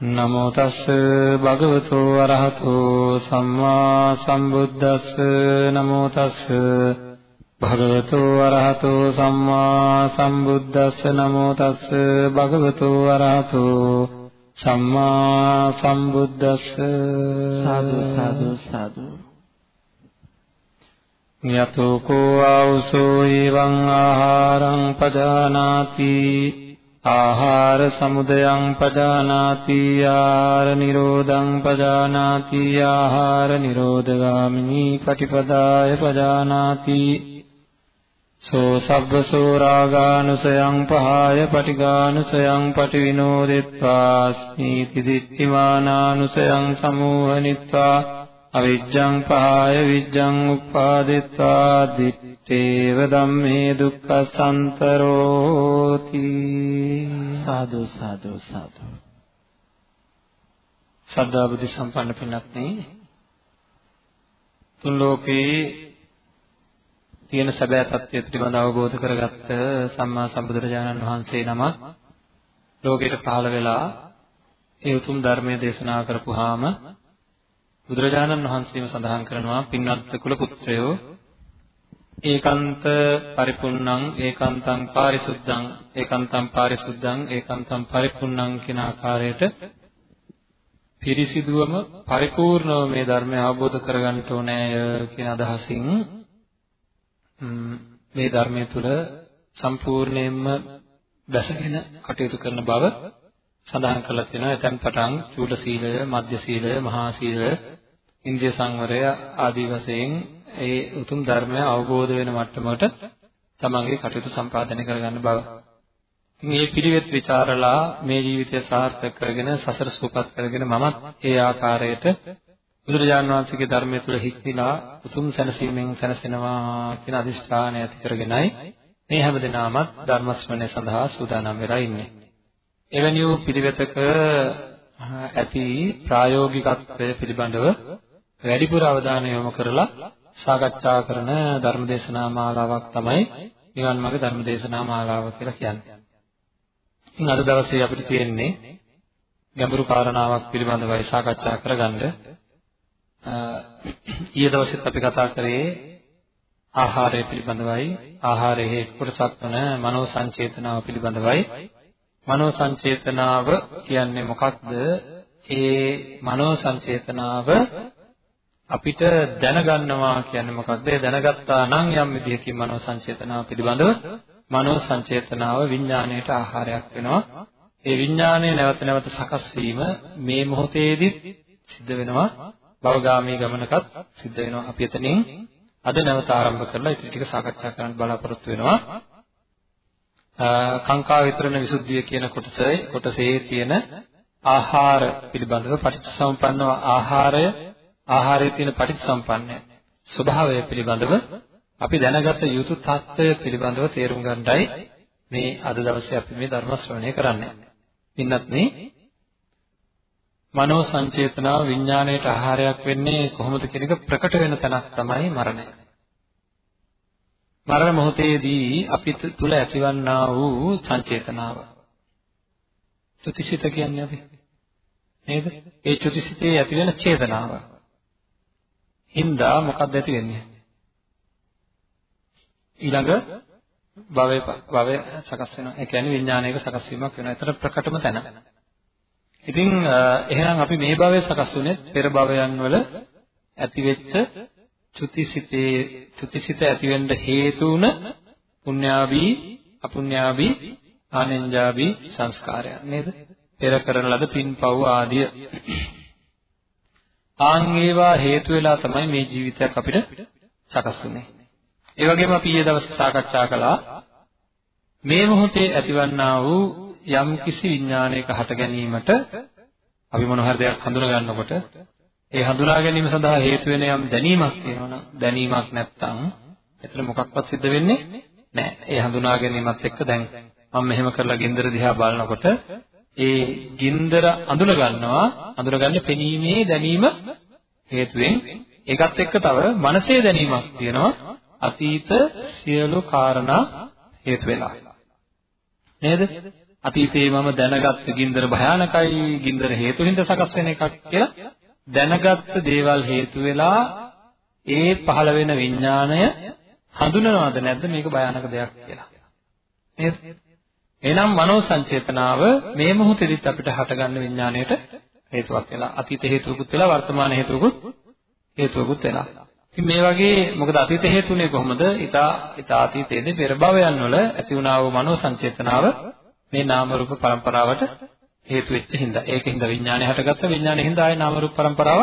නමෝ තස්ස භගවතු වරහතෝ සම්මා සම්බුද්දස්ස නමෝ තස්ස භගවතු වරහතෝ සම්මා සම්බුද්දස්ස නමෝ තස්ස භගවතු වරහතෝ සම්මා සම්බුද්දස්ස සාදු සාදු සාදු. යතෝ කෝ ආවසෝ එවං ආහාරං පජානාති ආහාර සමුදයං පජානාති ආහාර නිරෝධං පජානාති ආහාර නිරෝධගාමිනී පටිපදාය පජානාති. සෝ සබ්බසෝ රාගානුසයං පහය පටිගානුසයං පටිවිනෝදෙත්වා ස්මීති දිට්ඨිමානානුසයං සමූහනිත්වා අවිජ්ජං පහය විජ්ජං උප්පාදෙත්වා දිත්තේව ධම්මේ දුක්ඛසන්තරෝති සාදු සාදු සාදු. සද්ධා බුද්ධ සම්පන්න පින්වත්නි තුන් ලෝකේ තියෙන සැබෑ தත්ත්වය පිළිබඳව අවබෝධ කරගත්ත සම්මා සම්බුදුරජාණන් වහන්සේ නමක් ලෝකයට පහළ වෙලා ඒ උතුම් ධර්මයේ දේශනා කරපුවාම බුදුරජාණන් වහන්සේම සඳහන් කරනවා පින්වත් කුල පුත්‍රයෝ ඒකාන්ත පරිපුන්නං ඒකාන්තං පාරිසුද්ධං ඒකාන්තං පාරිසුද්ධං ඒකාන්තං පරිපුන්නං කියන ආකාරයට පිරිසිදුවම පරිපූර්ණව මේ ධර්මය අවබෝධ කරගන්න ඕනෑය කියන අදහසින් මේ ධර්මයේ තුල සම්පූර්ණයෙන්ම දැසගෙන කටයුතු කරන බව සඳහන් කරලා තියෙනවා. එතෙන් පටන් චූල සීලය, මධ්‍ය සීලය, මහා සීලය, ඉන්ද්‍රිය සංවරය ආදී වශයෙන් ඒ උතුම් ධර්මය අවබෝධ වෙන මට්ටමකට තමන්ගේ කටයුතු සම්පාදනය කරගන්න බව. ඉතින් මේ පිළිවෙත් ਵਿਚාරලා මේ ජීවිතය සාර්ථක කරගෙන සසර සූපත් කරගෙන මමත් ඒ ආකාරයට බුදුරජාණන් වහන්සේගේ ධර්මය තුළ හික්මිලා උතුම් සැනසීමෙන් සැනසෙනවා කියන අදිෂ්ඨානය ඇති කරගෙනයි මේ හැමදෙනාමත් ධර්ම ශ්‍රවණය සඳහා සූදානම් වෙලා ඉන්නේ. එවැනි වූ පිළිවෙතක ඇති ප්‍රායෝගිකත්වය පිළිබඳව වැඩිපුර අවධානය යොමු කරලා සාකච්ඡා කරන ධර්මදේශනා මාලාවක් තමයි නිවන් මාර්ග ධර්මදේශනා මාලාව කියලා කියන්නේ. ඉතින් අද දවසේ අපිට තියෙන්නේ ගැඹුරු කාරණාවක් පිළිබඳවයි සාකච්ඡා කරගන්න. ඊයේ දවසෙත් අපි කතා කරේ ආහාරය පිළිබඳවයි ආහාරයේ කොටසක් වන මනෝ සංචේතනාව පිළිබඳවයි මනෝ සංචේතනාව කියන්නේ මොකක්ද ඒ මනෝ සංචේතනාව අපිට දැනගන්නවා කියන්නේ මොකක්ද ඒ දැනගත්තා නම් යම් විදිහකින් මනෝ සංචේතනාව පිළිබඳව මනෝ සංචේතනාව විඥාණයට ආහාරයක් වෙනවා ඒ විඥාණය නැවත නැවත සකස් වීම මේ මොහොතේදී සිද්ධ වෙනවා භවගාමී ගමනකත් සිද්ධ වෙනවා. අපි එතනින් අද නැවත ආරම්භ කරලා ඉතින් ටික සාකච්ඡා කරන්න බලාපොරොත්තු වෙනවා. කාංකා විතරණ විසුද්ධිය කියන කොටසේ කොටසේ තියෙන ආහාර පිළිබඳව පටිච්චසමුප්පන්නව ආහාරය ආහාරයේ තියෙන පටිච්චසම්පන්නය ස්වභාවය පිළිබඳව අපි දැනගත යුතු తত্ত্বය පිළිබඳව තේරුම් ගන්නයි මේ අද දවසේ අපි මේ ධර්ම ශ්‍රවණය කරන්නේ. ඉන්නත් මේ මනෝ සංචේතනාව විඥාණයට ආහාරයක් වෙන්නේ කොහොමද කියන එක ප්‍රකට වෙන තැනක් තමයි මරණය. මරණ මොහොතේදී අපි තුල ඇතිවන්නා වූ සංචේතනාව. චුතිසිත කියන්නේ අපි නේද? ඒ චුතිසිතේ ඇතිවන චේතනාව. හින්දා මොකක්ද ඇති වෙන්නේ? ඊළඟ භවය භවය සකස් වෙනවා. ඒ කියන්නේ විඥානයක සකස් වීමක් වෙනවා. ඒතර ප්‍රකටම තැන. ඉතින් එහෙනම් අපි මේ භවයේ සකස් වුනේ පෙර භවයන් වල ඇතිවෙච්ච චුතිසිතේ චුතිසිත ඇතිවෙන්න හේතු වුණ පුණ්‍යාවී අපුණ්‍යාවී ආනෙන්ජාවී සංස්කාරයන් නේද? පෙර කරන ලද පින්පව් ආදිය. ආන් ඒවා හේතු වෙලා තමයි මේ ජීවිතයක් අපිට සකස් වුනේ. ඒ වගේම අපි ඊයේ දවසේ සාකච්ඡා කළා මේ මොහොතේ ඇතිවන්නා වූ යම් කිසි විඥානයක හට ගැනීමට අපි මොන හරි දෙයක් හඳුනා ගන්නකොට ඒ හඳුනා ගැනීම සඳහා හේතු වෙන යම් දැනීමක් තියෙනවා දැනීමක් නැත්නම් එතන මොකක්වත් සිද්ධ වෙන්නේ නැහැ. ඒ හඳුනා ගැනීමත් එක්ක දැන් මම මෙහෙම කරලා ගින්දර දිහා බලනකොට ඒ ගින්දර අඳුන ගන්නවා. අඳුනගන්නේ පෙනීමේ දැනීම හේතුවෙන් ඒකත් එක්ක තව මනසේ දැනීමක් තියෙනවා. අතීත සියලු කාරණා හේතු වෙලා නේද? අතීතයේ මම දැනගත්ත ගින්දර භයානකයි ගින්දර හේතු හින්දා සකස් වෙන එකක් කියලා දැනගත්ත දේවල් හේතු වෙලා ඒ පහළ වෙන විඥාණය හඳුනනවද නැද්ද? මේක භයානක දෙයක් කියලා. නේද? එහෙනම් මනෝ සංචේතනාව මේ මොහොතේදීත් අපිට හටගන්න විඥාණයට හේතුවක් වෙලා අතීත හේතුවකුත් වෙලා වර්තමාන හේතුවකුත් හේතුවකුත් වෙලා. ඉතින් මේ වගේ මොකද අතීත හේතුනේ කොහොමද? ඊතා ඊතා අතීතයේදී පෙර භවයන් වල ඇති වුණා වූ මනෝ සංචේතනාව මේ නාම රූප පරම්පරාවට හේතු වෙච්ච හින්දා. ඒකින්ද විඥාණය හටගත්ත විඥාණය හින්දා ආයේ නාම රූප පරම්පරාව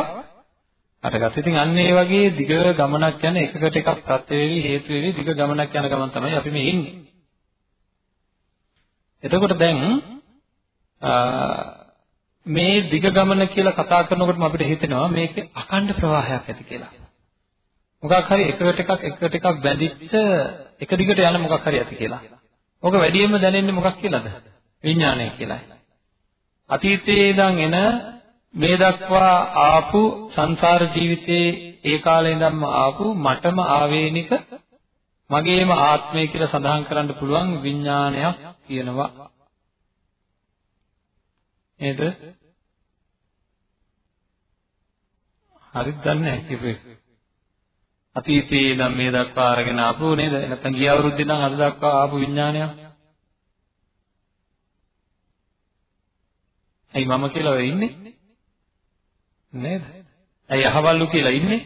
හටගත්තා. ඉතින් අන්න ඒ වගේ දිග ගමනක් යන එකකට එකක් ප්‍රත්‍ය වේවි හේතු වේවි දිග ගමනක් යන ගමන් තමයි අපි මේ ඉන්නේ. එතකොට දැන් මේ දිග ගමන කියලා කතා කරනකොටම අපිට හිතෙනවා මේකේ අකණ්ඩ ප්‍රවාහයක් ඇති කියලා. මොකක් හරි එකකට එකක් එකකට එකක් බැඳිච්ච එක දිගට යන මොකක් හරි ඇති කියලා. ඕක වැඩියෙන්ම දැනෙන්නේ මොකක් කියලාද? විඥානය කියලා. අතීතයේ ඉඳන් එන මේ දක්වා ආපු සංසාර ජීවිතයේ ඒ කාලේ ඉඳන්ම ආපු මටම ආවේනික මගේම ආත්මය කියලා සඳහන් කරන්න පුළුවන් විඥානයක් තියෙනවා. නේද? හරිද දන්නේ නැහැ කිව්වේ. අතීතයේ ඉඳන් මේ දක්වා අරගෙන ආපු නේද? නැත්නම් ගිය අවුරුද්දේ ඉඳන් අද දක්වා ආපු විඥානයක්. ඇයි මම කියලා ඔය ඉන්නේ? නේද? ඇයි අහවල්ලු කියලා ඉන්නේ?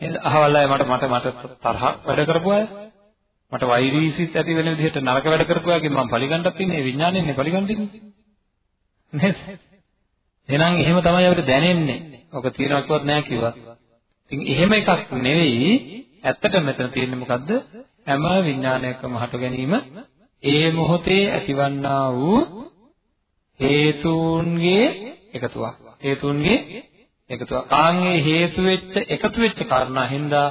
නේද? අහවල් අය මට මට මට තරහ වැඩ කරපු අය මට වෛරීසිත ඇති වෙන විදිහට නරක වැඩ කරපු අයගෙන් මම පරිගන්නත් ඉන්නේ විඥාණයෙන්නේ පරිගන්න ඉන්නේ නේද? එහෙනම් එහෙම තමයි අපිට දැනෙන්නේ. ඔක තියනවත් නෑ කිව්වා. ඉතින් එහෙම එකක් නෙවෙයි ඇත්තට මෙතන තියෙන්නේ මොකද්ද? හැම විඥානයකම හට ගැනීම ඒ මොහොතේ ඇතිවන්නා වූ හේතුන්ගේ එකතුවක්. හේතුන්ගේ එකතුවක්. කාංගේ හේතු වෙච්ච එකතු වෙච්ච කාරණා හින්දා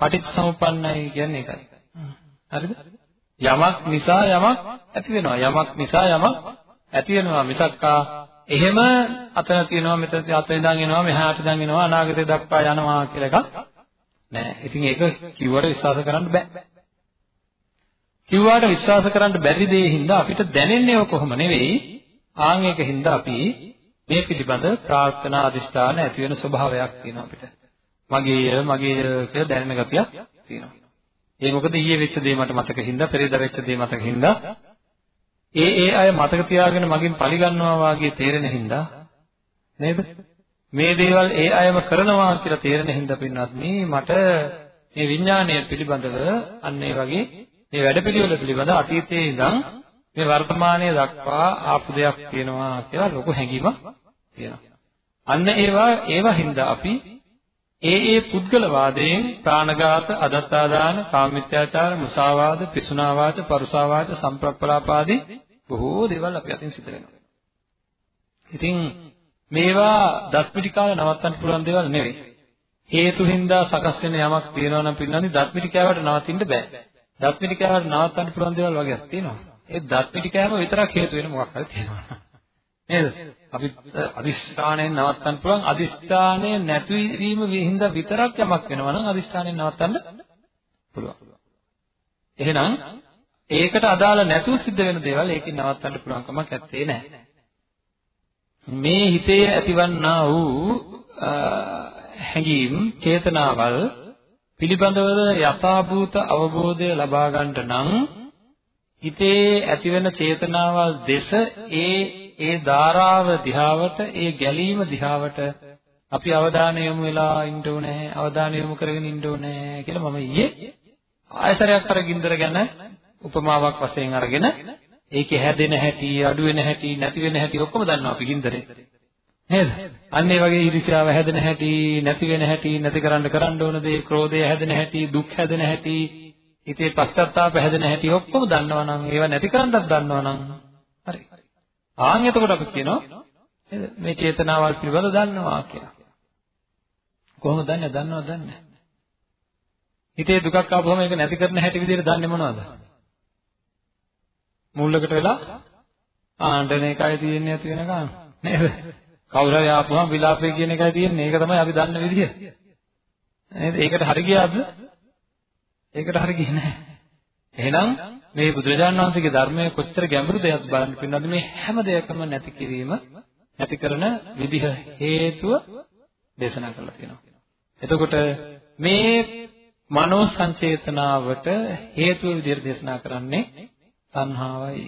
පටිච්චසමුප්පන්නයි කියන්නේ ඒකයි. හරිද? යමක් නිසා යමක් ඇති වෙනවා. යමක් නිසා යමක් ඇති වෙනවා මිසක්කා එහෙම අතන තියෙනවා මෙතන අතන ඉඳන් එනවා මෙහාට ඉඳන් එනවා අනාගතේ දක්වා යනවා කියලා එකක් නෑ. ඉතින් ඒක කිව්වට විශ්වාස කරන්න බෑ. කිව්වට විශ්වාස කරන්න බැරි දේ හින්දා අපිට දැනෙන්නේ කොහොම නෙවෙයි. ආන් ඒක හින්දා අපි මේ පිළිබඳ ප්‍රාර්ථනා අදිෂ්ඨාන ඇති වෙන ස්වභාවයක් තියෙනවා අපිට. මගේය මගේය කියලා දැනෙන ගතියක් තියෙනවා. ඒ මොකද ඊයේ වෙච්ච දේ මට මතක හින්දා පෙරේදා වෙච්ච දේ මතක හින්දා ඒ ඒ අය මතක තියාගෙන මගෙන් පරිගන්නවා වාගේ තේරෙන හින්දා නේද මේ දේවල් ඒ අයම කරනවා කියලා තේරෙන හින්දා පින්වත්නි මට මේ විඥාණය පිළිබඳව අන්න ඒ වගේ මේ වැඩපිළිවෙල පිළිබඳ අතීතයේ ඉඳන් මේ වර්තමානයේ දක්වා ආපු දෙයක් තියෙනවා කියලා ලොකු හැඟීමක් තියෙනවා. අන්න ඒවා ඒවා හින්දා අපි ඒ ඒ පුද්ගල වාදයෙන් ප්‍රාණඝාත, අදත්තාදාන, කාමමිත්‍යාචාර, මුසාවාද, පිසුනාවාච, පරුසාවාච, සම්ප්‍රප්පලාපාදී බොහෝ දේවල් අපි අතින් සිදු වෙනවා. ඉතින් මේවා දත්මිටිකාව නවත්තන්න පුළුවන් දේවල් නෙවෙයි. හේතු හින්දා සකස් වෙන යමක් තියෙනවා නම් පින්නන්නේ දත්මිටිකාවට නවතින්න බෑ. දත්මිටිකාවට නවත්තන්න පුළුවන් දේවල් වගේක් තියෙනවා. ඒ දත්මිටිකාවම විතරක් හේතු වෙන මොකක් හරි තියෙනවා. නේද? අපි අදිස්ථානයෙන් නවත්තන්න පුළුවන් අදිස්ථානය නැතිවීම විහිඳ විතරක් යමක් වෙනවා නම් අදිස්ථානයෙන් නවත්තන්න පුළුවන්. එහෙනම් ඒකට අදාළ නැතුව සිද්ධ වෙන දේවල් ඒකෙන් නවත්තන්න පුළුවන් කමක් නැත්තේ නෑ. මේ හිතේ ඇතිවන්නා වූ හැඟීම් චේතනාවල් පිළිබඳව යථාභූත අවබෝධය ලබා ගන්නට නම් හිතේ ඇතිවෙන චේතනාවල් දෙස ඒ ඒ ධාරාව දිහාවට ඒ ගැලීම දිහාවට අපි අවධානය යොමු වෙලා ඉන්න ඕනේ අවධානය යොමු කරගෙන ඉන්න ඕනේ කියලා මම ඊයේ ආයතරයක් අර ගින්දර ගැන උපමාවක් වශයෙන් අරගෙන ඒකේ හැදෙන හැටි අඩු වෙන හැටි නැති වෙන හැටි ඔක්කොම දන්නවා අපි ගින්දරේ. නේද? අන්න ඒ වගේ ඊර්ෂ්‍යාව හැදෙන හැටි නැති වෙන හැටි නැති කරන්න කරන්න ඕන දේ ක්‍රෝධය හැදෙන හැටි දුක් හැදෙන හැටි හිතේ පශ්චාත්තාප හැදෙන හැටි ඔක්කොම දන්නවා නම් ඒවා නැති කරන්නත් දන්නවා නම් හරි. ආන් එතකොට අපි කියනවා නේද? මේ චේතනාවල් පිළිබඳව දන්නවා කියලා. කොහොමද දන්නේ? දන්නවද දන්නේ හිතේ දුකක් ආවම ඒක නැති කරන හැටි විදිහට දන්නේ මොනවද? මූලකට වෙලා ආණ්ඩන එකයි තියෙන්නේ නැති වෙනකන් නේද? කවුරු හරි ආපුවම විලාපේ කියන එකයි තියෙන්නේ. ඒක තමයි අපි දන්න විදිහ. නේද? ඒකට හරි ගියාද? ඒකට හරි ගියේ නැහැ. එහෙනම් මේ බුදුරජාණන් වහන්සේගේ ධර්මයේ කොච්චර ගැඹුරු දෙයක්ද බලන්න පින්නද මේ හැම දෙයකම නැති කිරීම නැති කරන විදිහ හේතුව දේශනා කරලා තියෙනවා. එතකොට මේ මනෝ සංචේතනාවට හේතුව විදිහට දේශනා කරන්නේ තණ්හාවයි.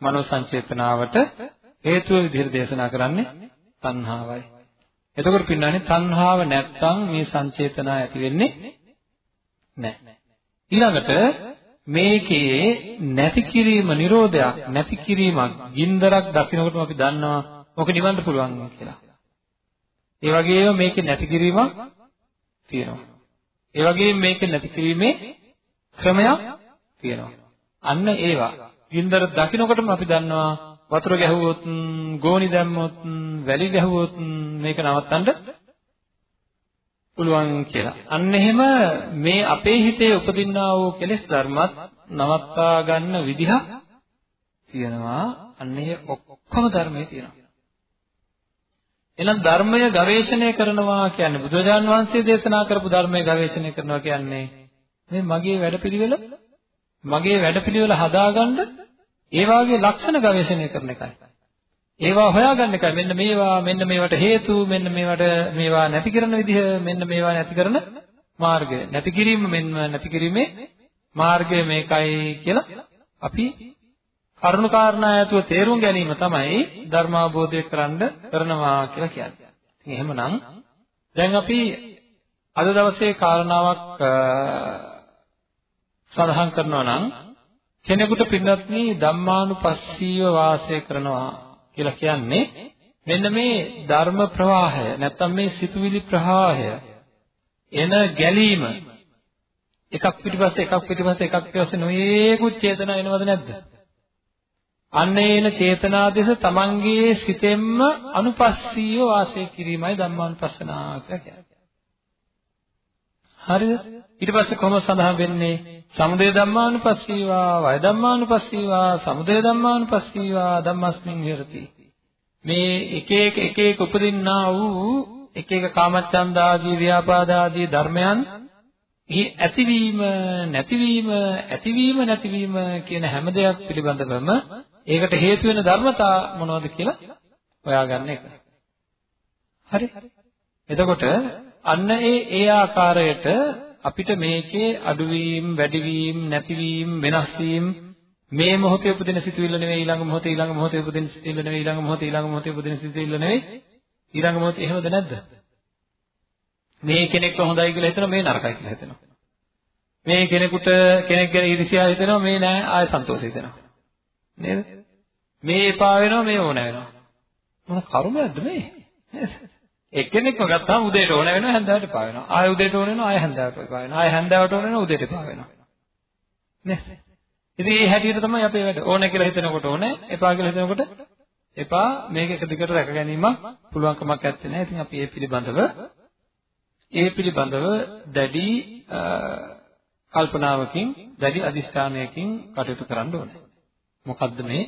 මනෝ සංචේතනාවට හේතුව විදිහට දේශනා කරන්නේ තණ්හාවයි. එතකොට පින්නන්නේ තණ්හාව නැත්තම් මේ සංචේතනා ඇති වෙන්නේ නැහැ. ඊළඟට මේකේ නැති කිරීම නිරෝධයක් නැති කිරීමක් ගින්දරක් දකින්නකොටම අපි දන්නවා ඔක නිවන්න පුළුවන් කියලා. ඒ වගේම මේකේ නැති කිරීමක් තියෙනවා. ඒ වගේම මේකේ නැති කිරීමේ ක්‍රමයක් තියෙනවා. අන්න ඒවා. ගින්දර දකින්නකොටම අපි දන්නවා වතුර ගැහුවොත්, ගෝණි දැම්මොත්, වැලි ගැහුවොත් මේක නවත්තන්න පුළුවන් කියලා. අන්න එහෙම මේ අපේ හිතේ උපදින්නා වූ කෙලෙස් ධර්මත් නවත්තා ගන්න විදිහක් තියෙනවා. අන්න ඒ ඔක්කොම ධර්මයේ තියෙනවා. එහෙනම් ධර්මය ගවේෂණය කරනවා කියන්නේ බුදුරජාන් වහන්සේ දේශනා කරපු ධර්මය ගවේෂණය කරනවා කියන්නේ මේ මගේ වැඩපිළිවෙල මගේ වැඩපිළිවෙල හදාගන්න ඒ වාගේ ලක්ෂණ ගවේෂණය කරන එකයි. ඒවා හොයාගන්න එකයි. මෙන්න මේවා මෙන්න මේවට හේතු මෙන්න මේවට මේවා නැති කරන විදිහ මෙන්න මේවා නැති කරන මාර්ගය. නැති කිරීම මෙන්න නැති කිරීමේ මාර්ගය මේකයි කියලා අපි කරුණු කාරණා ඇතුව තේරුම් ගැනීම තමයි ධර්මාබෝධය කරන්න කරනවා කියලා කියන්නේ. ඉතින් එහෙමනම් දැන් අපි අද දවසේ කාරණාවක් සඳහන් කරනවා නම් කෙනෙකුට පින්වත්නි ධම්මානුපස්සීව වාසය කරනවා කියලා කියන්නේ මෙන්න මේ ධර්ම ප්‍රවාහය නැත්තම් මේ සිතුවිලි ප්‍රවාහය එන ගැලීම එකක් පිටිපස්සේ එකක් පිටිපස්සේ එකක් පිටිපස්සේ නොයේකුත් චේතනා එනවද නැද්ද? අන්න එන චේතනා දෙස තමන්ගේ සිතෙන්ම අනුපස්සීව වාසය කිරීමයි ධම්මානුපස්සනා කියලා කියන්නේ. හරිද? ඊට පස්සේ කොහොමද සඳහන් වෙන්නේ? සමුදය ධම්මානුපස්සීවා, වය ධම්මානුපස්සීවා, සමුදය ධම්මානුපස්සීවා ධම්මස්මින් විහෙරති. මේ එක එක එක එක උපදින්නා වූ එක එක කාමච්ඡන්ද ආදී ව්‍යාපාද ආදී ධර්මයන් එහි ඇතිවීම නැතිවීම ඇතිවීම නැතිවීම කියන හැම දෙයක් පිළිබඳවම ඒකට හේතු වෙන ධර්මතා මොනවද කියලා හොයාගන්න එක. හරි. එතකොට අන්න ඒ ඒ ආකාරයට අපිට මේකේ අඩුවීම්, වැඩිවීම්, නැතිවීම්, වෙනස් වීම මේ මොහොතේ උපදින සිතුවිල්ල නෙවෙයි ඊළඟ මොහොතේ ඊළඟ මොහොතේ උපදින සිතුවිල්ල නෙවෙයි ඊළඟ මොහොතේ ඊළඟ මොහොතේ උපදින සිතුවිල්ල නෙවෙයි ඊළඟ මොහොතේ එහෙමද නැද්ද? මේ කෙනෙක්ව හොඳයි කියලා හිතනවා මේ නරකයි කියලා හිතනවා. මේ කෙනෙකුට කෙනෙක් ගැන ඊර්ෂ්‍යා හිතෙනවා මේ නෑ ආය සන්තෝෂ හිතෙනවා. නේද? මේ එපා වෙනවා මේ ඕන වෙනවා. මොන කර්මයක්ද මේ? නේද? එක්කෙනෙක්ව ගත්තාම උදේට ඕන වෙනවා හැන්දෑවට එපා වෙනවා. ආය උදේට ඕන වෙනවා ආය හැන්දෑවට එපා වෙනවා. ආය හැන්දෑවට ඕන වෙනවා උදේට එපා වෙනවා. නේද? ඉතින් මේ හැටියට තමයි අපේ වැඩ. ඕන කියලා හිතනකොට ඕන, එපා කියලා හිතනකොට එපා. මේක එක දිගට රැක ගැනීමක් පුළුවන් කමක් නැත්තේ නෑ. ඉතින් අපි ඒ පිළිබඳව ඒ පිළිබඳව දැඩි කල්පනාවකින්, දැඩි අදිෂ්ඨානයකින් කටයුතු කරන්න ඕනේ. මොකද්ද මේ?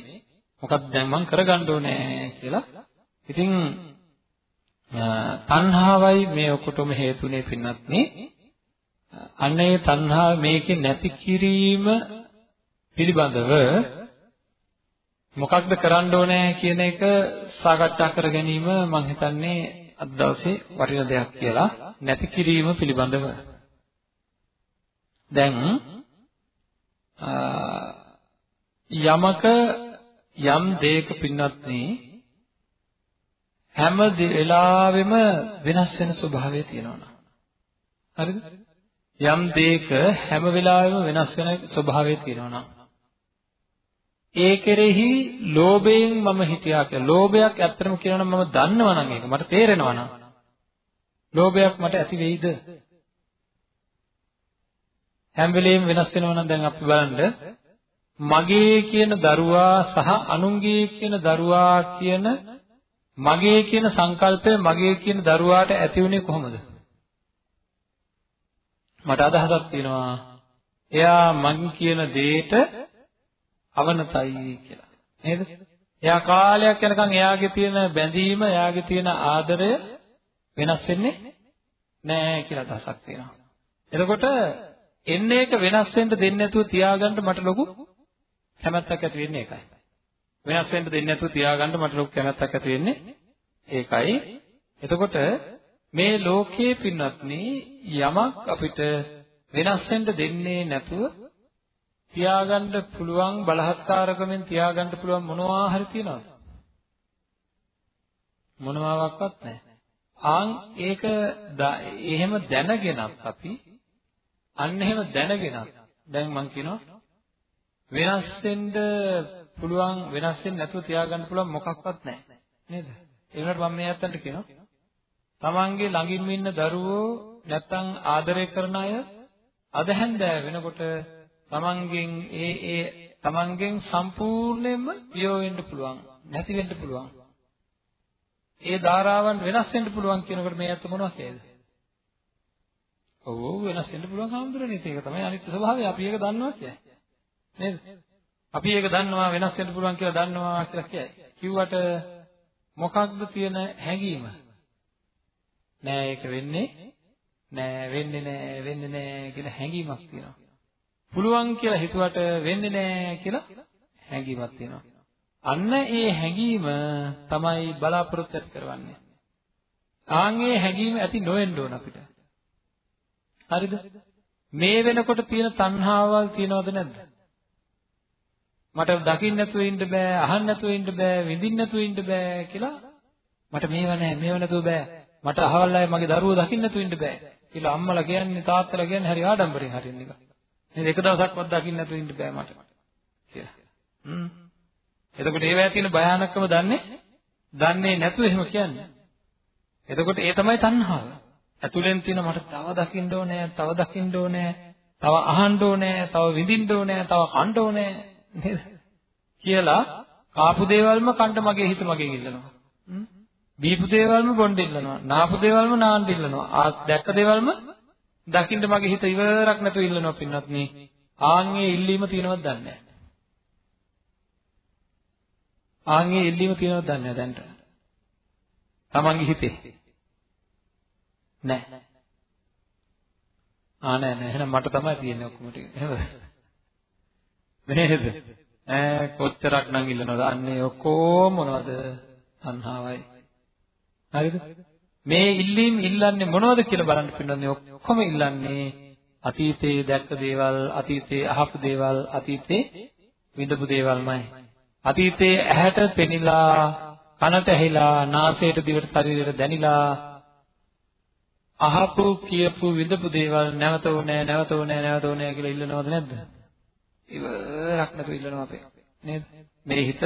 මොකක්ද දැන් මම කරගන්න ඕනේ කියලා. ඉතින් තණ්හාවයි මේ ඔකොටම හේතුනේ පින්නත් නේ. අන්න ඒ තණ්හාව මේකේ නැති කිරීම පිළිබඳව මොකක්ද කරන්න ඕනේ කියන එක සාකච්ඡා කර ගැනීම මම හිතන්නේ අද දවසේ වටින දෙයක් කියලා නැති කිරීම පිළිබඳව දැන් යමක යම් දෙයක පින්වත්නි හැම වෙලාවෙම වෙනස් වෙන ස්වභාවය තියෙනවා හරිද යම් දෙයක හැම වෙලාවෙම වෙනස් වෙන ස්වභාවය තියෙනවා ඒ කෙරෙහි ලෝභයෙන් මම හිටියා කියලා. ලෝභයක් ඇත්තටම කියනවා මම දන්නවා නම් ඒක මට තේරෙනවා නම්. ලෝභයක් මට ඇති වෙයිද? හැම වෙලෙම වෙනස් වෙනවා නම් දැන් අපි බලන්න මගේ කියන දරුවා සහ අනුන්ගේ කියන දරුවා කියන මගේ කියන සංකල්පය මගේ කියන දරුවාට ඇති වුණේ කොහොමද? මට අදහසක් තියෙනවා. එයා මං කියන දෙයට අවනතයි කියලා. නේද? එයා කාලයක් යනකම් එයාගේ තියෙන බැඳීම, එයාගේ තියෙන ආදරය වෙනස් වෙන්නේ නැහැ කියලා අදහසක් තියෙනවා. එතකොට එන්නේ එක වෙනස් වෙන්න දෙන්නේ නැතුව තියාගන්න මට ලොකු කැමැත්තක් ඇති වෙන්නේ ඒකයි. වෙනස් වෙන්න දෙන්නේ නැතුව තියාගන්න මට ලොකු කැමැත්තක් ඇති වෙන්නේ ඒකයි. එතකොට මේ ලෝකයේ පින්වත්නි යමක් අපිට වෙනස් වෙන්න දෙන්නේ නැතුව තියාගන්න පුළුවන් බලහත්කාරකමෙන් තියාගන්න පුළුවන් මොනවා හරි තියනවද? මොනවාක්වත් නැහැ. ආන් ඒක එහෙම දැනගෙනත් අපි අන්න එහෙම දැනගෙනත් දැන් මම කියනවා වෙනස් වෙන්න පුළුවන් වෙනස් වෙන්න නැතුව තියාගන්න පුළුවන් මොකක්වත් නැහැ නේද? ඒ වුණාට මම මේ අතන්ට කියනවා තමන්ගේ ළඟින්ම ඉන්න දරුවෝ නැත්තම් ආදරය කරන අය අද හැන්දෑ වෙනකොට තමන්ගෙන් ඒ ඒ තමන්ගෙන් සම්පූර්ණයෙන්ම පියෝ වෙන්න පුළුවන් නැති වෙන්න පුළුවන් ඒ ධාරාවන් වෙනස් වෙන්න පුළුවන් කියනකොට මේ ඇත්ත මොනවද කියද? ඔව් ඔව් වෙනස් වෙන්න පුළුවන් හාමුදුරනේ ඒක තමයි අනිත්‍ය ස්වභාවය අපි ඒක දන්නවා කියන්නේ නේද? අපි ඒක දන්නවා වෙනස් වෙන්න පුළුවන් කියලා දන්නවා කියලා කියයි. කිව්වට මොකක්ද තියෙන හැඟීම? නෑ ඒක වෙන්නේ නෑ වෙන්නේ නෑ වෙන්නේ නෑ කියලා හැඟීමක් තියෙනවා. පුළුවන් කියලා හිතුවට වෙන්නේ නෑ කියලා හැඟීමක් තියෙනවා. අන්න ඒ හැඟීම තමයි බලාපොරොත්තු ඇති කරවන්නේ. ආන්ගේ හැඟීම ඇති නොවෙන්න ඕන අපිට. හරිද? මේ වෙනකොට තියෙන තණ්හාවල් තියනවද නැද්ද? මට දකින්න නැතුව ඉන්න බෑ, අහන්න නැතුව ඉන්න බෑ, විඳින්න නැතුව ඉන්න බෑ කියලා මට මේව නැහැ, මේව නැතුව බෑ. මට අහවල් අය මගේ දරුවෝ දකින්න නැතුව ඉන්න බෑ කියලා අම්මලා කියන්නේ තාත්තලා කියන්නේ හරි ආඩම්බරෙන් හරින එක. නේද? එක දවසක්වත් දකින්න නැතුව ඉන්න බෑ මට කියලා. හ්ම්. එතකොට ඒවැය තියෙන භයානකම දන්නේ දන්නේ නැතුව එහෙම කියන්නේ. එතකොට ඒ තමයි තණ්හාව. ඇතුලෙන් තියෙන මට තව දකින්න ඕනේ, තව දකින්න ඕනේ, තව අහන්න ඕනේ, තව විඳින්න ඕනේ, තව කන්න ඕනේ නේද? කියලා කාපු දේවල්ම කන්න මගේ හිත මගෙන් ඉල්ලනවා. බීපු දේවල්ම බොන්න ඉල්ලනවා. නාපු දේවල්ම නාන්න ඉල්ලනවා. ආ දැක්ක දේවල්ම දකින්න මගේ හිත ඉවරක් නැතුව ඉල්ලනවා පින්නත් නේ. ආන්ගේ ඉල්ලීම තියෙනවද දන්නේ නැහැ. ආන්ගේ ඉල්ලීම තියෙනවද දන්නේ නැහැ දැන්ට. තමන්ගේ හිතේ. නැහැ. ආ නෑ නෑ එහෙනම් මට තමයි තියෙන්නේ ඔක්කොම ටික. එහෙමද? නේද? ඈ කොච්චරක් නම් ඉල්ලනවද? අන්නේ ඔක්කොම මොනවද? තණ්හාවයි. හරිද? මේ ඉල්ලීම් ඉල්ලන්නේ මොනවද කියලා බලන්න පින්නන්නේ ඔක්කොම ඉල්ලන්නේ අතීතයේ දැක්ක දේවල්, අතීතයේ අහපු දේවල්, අතීතයේ විඳපු දේවල්මයි. අතීතයේ ඇහැට පෙනිලා, කනට ඇහිලා, නාසයට දිවට ශරීරයට දැනිලා අහපු කියපු විඳපු දේවල් නැවත ඕනේ නැවත ඕනේ නැවත ඕනේ කියලා ඉල්ලනවද නැද්ද? ඉවරක් නැතුව ඉල්ලනවා අපේ. නේද? මේ හිත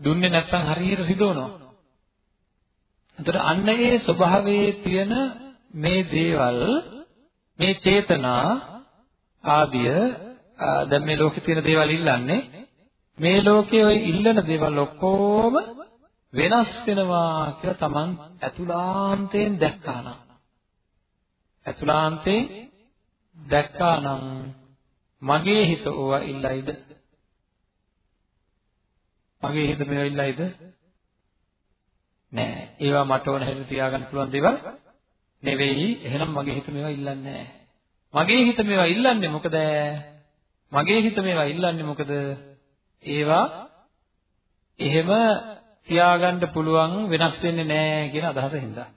දුන්නේ නැත්තම් හරියට රිදවනවා. එතකොට අන්න ඒ ස්වභාවයේ තියෙන මේ දේවල් මේ චේතනා ආදිය දැන් මේ ලෝකේ තියෙන දේවල් ඉල්ලන්නේ මේ ලෝකයේ ওই ඉල්ලන දේවල් ඔක්කොම වෙනස් වෙනවා කියලා Taman අතුලාන්තයෙන් දැක්කා නම් අතුලාන්තයෙන් දැක්කා නම් මගේ හිත ඕවා ඉල්ලයිද මගේ හිත මේවා ඉල්ලයිද නෑ. ඒවා මට ඕන හැටියට තියාගන්න පුළුවන් දේවල් නෙවෙයි. එහෙනම් මගේ හිත මේවා ඉල්ලන්නේ නෑ. මගේ හිත මේවා ඉල්ලන්නේ මොකද? මගේ හිත මේවා ඉල්ලන්නේ මොකද? ඒවා එහෙම තියාගන්න පුළුවන් වෙනස් වෙන්නේ නෑ කියන අදහස හින්දා.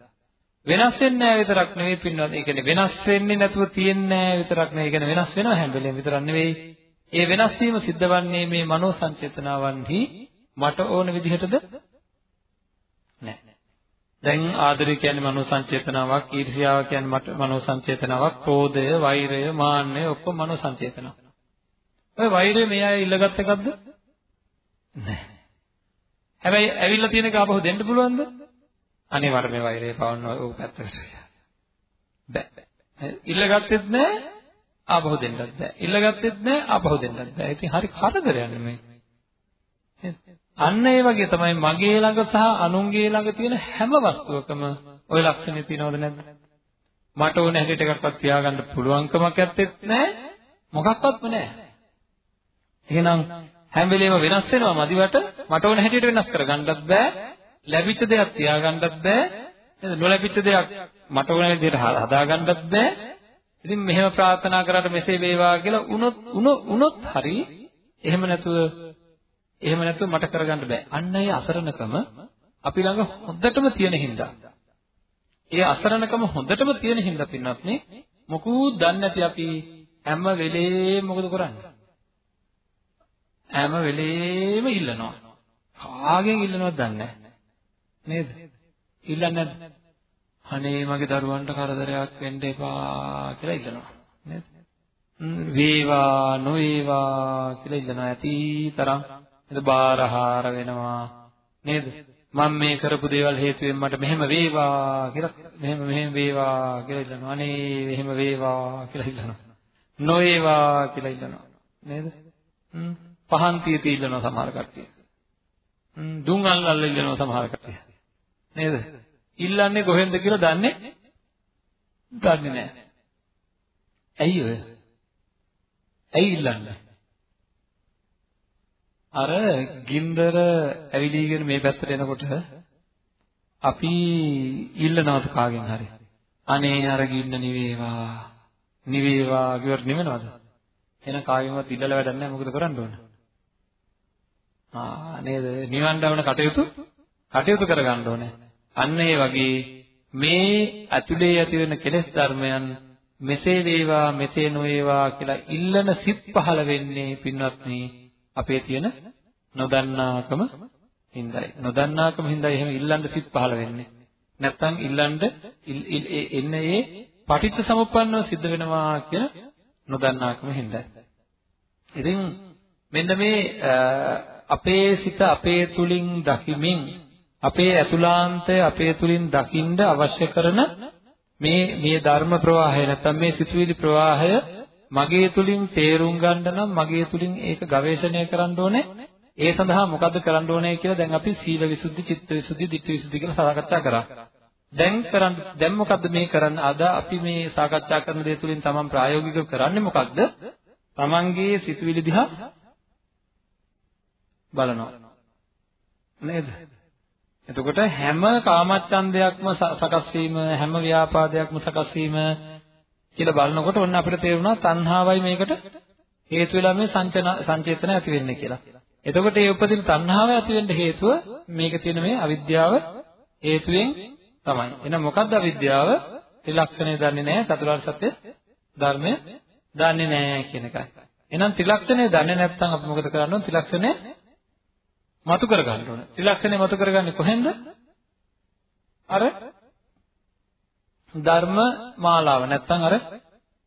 වෙනස් වෙන්නේ නැහැ විතරක් නෙවෙයි පින්වත්. ඒ කියන්නේ වෙනස් වෙන්නේ නැතුව තියෙන්නේ නැහැ විතරක් නෙවෙයි. ඒ කියන්නේ වෙනස් වෙනවා හැම වෙලේම විතරක් නෙවෙයි. ඒ වෙනස් වීම සිද්ධ වන්නේ මේ මනෝ සංචේතනාවන්හි මට ඕන විදිහටද නැහැ. දැන් ආදරය කියන්නේ මනෝ සංචේතනාවක්, ඊර්ෂ්‍යාව කියන්නේ මනෝ සංචේතනාවක්, ක්‍රෝධය, වෛරය, මාන්නය ඔක්කොම මනෝ සංචේතන. ඔය වෛරය මේ අය ඉල්ලගත් එකක්ද? නැහැ. හැබැයි ඇවිල්ලා තියෙන එක ආපහු දෙන්න පුළුවන්ද? අනේ මට මේ වෛරය පවන්න ඕක පැත්තකට. බෑ. ඉල්ලගත්තෙත් නැහැ ආපහු දෙන්නත් බෑ. ඉල්ලගත්තෙත් නැහැ ආපහු දෙන්නත් බෑ. ඉතින් හරි කරදරයක් නෙමෙයි. අන්න ඒ වගේ තමයි මගේ ළඟ සහ අනුන්ගේ ළඟ තියෙන හැම වස්තුවකම ওই ලක්ෂණය තියෙනවද නැද්ද? මට ඕන හැටියට එකක්වත් තියාගන්න පුළුවන්කමක් ඇත්තෙත් නැහැ. මොකක්වත්ම නැහැ. එහෙනම් හැම වෙලේම වෙනස් වෙනවා මදිවට මට ඕන හැටියට වෙනස් කරගන්නත් බෑ. ලැබිච්ච දෙයක් තියාගන්නත් බෑ. නේද? නොලැබිච්ච දෙයක් මට ඕන විදිහට හදාගන්නත් බෑ. ඉතින් මෙහෙම ප්‍රාර්ථනා කරාට මෙසේ වේවා කියලා උනොත් උනොත් හරි එහෙම නැතුව එහෙම නැතුව මට කරගන්න බෑ. අන්න ඒ අසරණකම අපි ළඟ හොඳටම තියෙන හින්දා. ඒ අසරණකම හොඳටම තියෙන හින්දා පින්වත් නේ මොකුත් දන්නේ නැති අපි හැම වෙලේම මොකද කරන්නේ? හැම වෙලේම ඉල්ලනවා. කාගෙන් ඉල්ලනවද දන්නේ නැහැ. නේද? ඉල්ලන්නේ නැද්ද? අනේ මගේ දරුවන්ට කරදරයක් වෙන්න එපා කියලා ඉල්ලනවා. නේද? වේවා නොවේවා කියලා ඉල්ලනවා. ඇති තරම් නේද බාරහාර වෙනවා. නේද? මම මේ කරපු දේවල් හේතුවෙන් මට මෙහෙම වේවා කියලා මෙහෙම මෙහෙම වේවා කියලා ඉල්ලනවා. අනේ මෙහෙම වේවා කියලා ඉල්ලනවා. නොවේවා කියලා ඉල්ලනවා. නේද? පහන් තියති ඉල්ලනවා සමහර කට්ටිය. දුම් අල්ලල්ල ඉල්ලනවා සමහර කට්ටිය. නේද? ඉල්ලන්නේ කොහෙන්ද කියලා දන්නේ දන්නේ නැහැ. ඇයි ඔය? ඇයි ඉල්ලන්නේ? අර ගින්දර ඇවිලීගෙන මේ පැත්තට එනකොට අපි ඉල්ලනවද කාගෙන් හරි අනේ අර ගින්න නිවේවා නිවේවා කියවට නිවෙනවද එන කාගෙන්වත් ඉල්ලලා වැඩක් නැහැ මොකද කරන්න ඕන ආ නේද නිවන්නවන කටයුතු කටයුතු කරගන්න ඕනේ අන්න ඒ වගේ මේ ඇතුලේ ඇති වෙන කෙලෙස් ධර්මයන් මෙසේ වේවා මෙසේ නොවේවා කියලා ඉල්ලන සිත් පහළ වෙන්නේ පින්වත්නි අපේ තියෙන නොදන්නාකම හින්දායි. නොදන්නාකම හින්දායි එහෙම ඉල්ලන්න සිත් පහළ වෙන්නේ. නැත්තම් ඉල්ලන්න එන්න ඒ පටිච්ච සමුප්පන්නව සිද්ධ වෙනවා කියන නොදන්නාකම හින්දායි. ඉතින් මෙන්න මේ අපේ සිත අපේ තුලින් දකිමින් අපේ ඇතුළාන්තය අපේ තුලින් දකින්න අවශ්‍ය කරන මේ මේ ධර්ම ප්‍රවාහය නැත්නම් මේ සිතුවිලි ප්‍රවාහය මගේ තුලින් තේරුම් ගන්න නම් මගේ තුලින් ඒක ගවේෂණය කරන්න ඕනේ. ඒ සඳහා මොකද්ද කරන්න ඕනේ කියලා දැන් අපි සීල විසුද්ධි, චිත්ත විසුද්ධි, ධිට්ඨි විසුද්ධි කියලා සාකච්ඡා කරා. දැන් කරන්න දැන් මොකද්ද මේ කරන්න අද අපි මේ සාකච්ඡා කරන දේ තුලින් තමන් ප්‍රායෝගිකව කරන්නේ මොකද්ද? තමන්ගේ සිතුවිලි දිහා බලනවා. නේද? එතකොට හැම කාමච්ඡන්දයක්ම සකස් වීම හැම ව්‍යාපාදයක්ම සකස් වීම කියලා බලනකොට ඔන්න අපිට තේරුණා තණ්හාවයි මේකට හේතු වෙලා මේ සංචන සංචේතන ඇති වෙන්නේ කියලා. එතකොට මේ උපදින තණ්හාව ඇති වෙන්න හේතුව මේක තියෙන මේ අවිද්‍යාව හේතුවෙන් තමයි. එහෙනම් මොකද්ද අවිද්‍යාව? ත්‍රිලක්ෂණය දන්නේ නැහැ චතුරාර්ය සත්‍ය ධර්මය දන්නේ නැහැ කියන එකයි. එහෙනම් ත්‍රිලක්ෂණය දන්නේ නැත්නම් අපි මොකද කරන්න ඕන? ත්‍රිලක්ෂණය මතු කර ගන්න ඕන. ත්‍රිලක්ෂණය මතු කරගන්නේ කොහෙන්ද? අර ධර්ම මාලාව නැත්තම් අර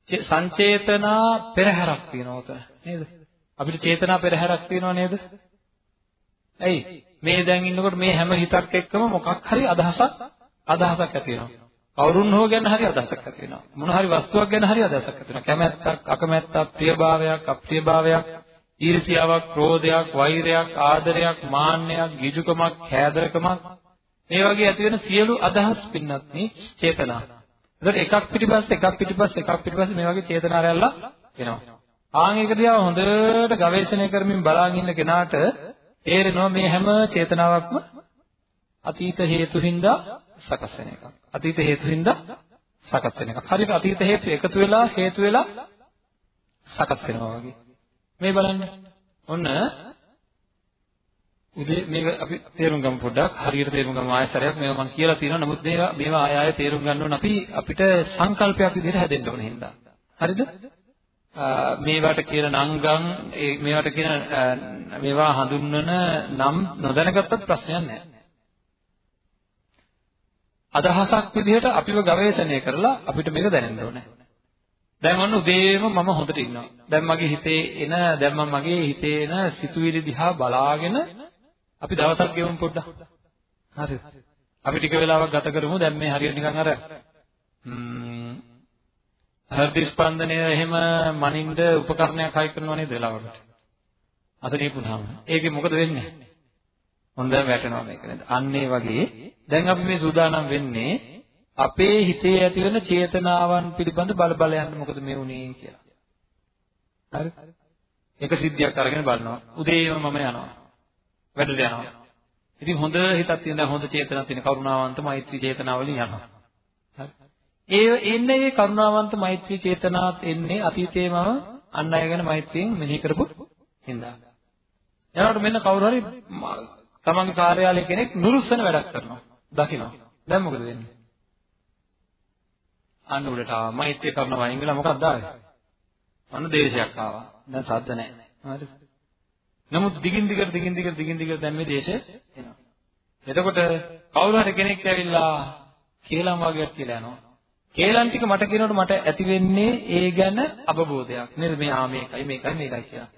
සංචේතනා පෙරහැරක් තියෙනවා උතන නේද? අපිට චේතනා පෙරහැරක් තියෙනව නේද? ඇයි? මේ දැන් ඉන්නකොට මේ හැම හිතක් එක්කම මොකක් හරි අදහසක් අදහසක් ඇති වෙනවා. කවුරුන් හෝ ගැන හරි අදහසක් ඇති වෙනවා. මොන හරි වස්තුවක් ගැන හරි අදහසක් ඇති වෙනවා. කැමැත්තක්, අකමැත්තක්, ප්‍රියභාවයක්, අප්‍රියභාවයක්, ඊර්ෂියාවක්, ක්‍රෝධයක්, වෛරයක්, ආදරයක්, මාන්නයක්, ගිජුකමක්, කෑදරකමක් මේ වගේ ඇති වෙන සියලු අදහස් පින්නත් මේ චේතනා. ඒකට එකක් පිටිපස්සේ එකක් පිටිපස්සේ එකක් පිටිපස්සේ මේ වගේ චේතනා රැල්ල එනවා. ආන් ඒක දිහා හොඳට ගවේෂණය කරමින් බලාගෙන ඉන්න කෙනාට තේරෙනවා මේ හැම චේතනාවක්ම අතීත හේතු හින්දා සකස් වෙන එකක්. අතීත හේතු හින්දා සකස් වෙන එකක්. හරියට අතීත හේතු එකතු වෙලා හේතු වෙලා සකස් වෙනවා වගේ. මේ බලන්න. ඔන්න උදේ මේක අපි තේරුම් ගමු පොඩ්ඩක්. හරියට තේරුම් ගමු ආයසරයක්. මේවා මම කියලා තියෙනවා. නමුත් මේවා මේවා ආය ආය තේරුම් ගන්න ඕන. අපි අපිට සංකල්පයක් විදිහට හැදෙන්න ඕන හින්දා. හරිද? මේවට කියන නංගම් මේවට කියන මේවා හඳුන්වන නම් නොදැනගත්තත් ප්‍රශ්නයක් නැහැ අදහසක් විදිහට අපිව ගවේෂණය කරලා අපිට මේක දැනෙන්න ඕනේ. දැන් ඔන්න උදේම මම හොඳට ඉන්නවා. දැන් මගේ හිතේ එන දැන් මම මගේ හිතේ එන සිතුවිලි දිහා බලාගෙන අපි දවසක් ගෙවමු පොඩ්ඩක්. හරිද? අපි ටික වෙලාවක් ගත කරමු. දැන් මේ හරියට නිකන් අර හෘද ස්පන්දනය එහෙම මනින්ද උපකරණයක් හයි කරනව නේද වෙලාවකට? අසනීප වුණාම. ඒකේ මොකද වෙන්නේ? හොඳ වැටෙනවා මේක නේද? අන්න ඒ වගේ දැන් අපි මේ සූදානම් වෙන්නේ අපේ හිතේ ඇති වෙන චේතනාවන් පිළිබඳ බල බල යන්න මොකද මේ උනේ කියලා. හරි? එක සිද්ධියක් අරගෙන බලනවා. උදේම මම යනවා. වැඩට යනවා. ඉතින් හොඳ හිතක් තියෙන හොඳ චේතනාවක් තියෙන කරුණාවන්ත මෛත්‍රී චේතනාවලින් යනවා. හරි? ඒ එන්නේ මේ කරුණාවන්ත මෛත්‍රී චේතනාවත් එන්නේ අතීතයේ මම අන් අය ගැන මෛත්‍රියෙන් මෙනෙහි කරපු හින්දා. එනකොට මෙන්න කවුරු හරි තමන්ගේ කාර්යාලයේ කෙනෙක් නුරුස්සන වැඩක් කරනවා. දකිනවා. දැන් මොකද වෙන්නේ? අන්න උඩට ආවා. මෛත්‍රී කරනවා වයින් ගලා මොකක්ද ආවේ? අන්න දේශයක් ආවා. දැන් සද්ද නැහැ. හරිද? නමුත් දිගින් දිගට දිගින් දිගට දිගින් දිගට දැන් මේ දේශය එනවා. එතකොට කවුරු හරි කෙනෙක් ඇවිල්ලා කේලම් වගේක් කියලා යනවා. කේලම් ටික මට කියනකොට මට ඇති වෙන්නේ ඒ ගැන අවබෝධයක්. නේද? මේ ආ මේකයි මේකයි මේකයි කියලා.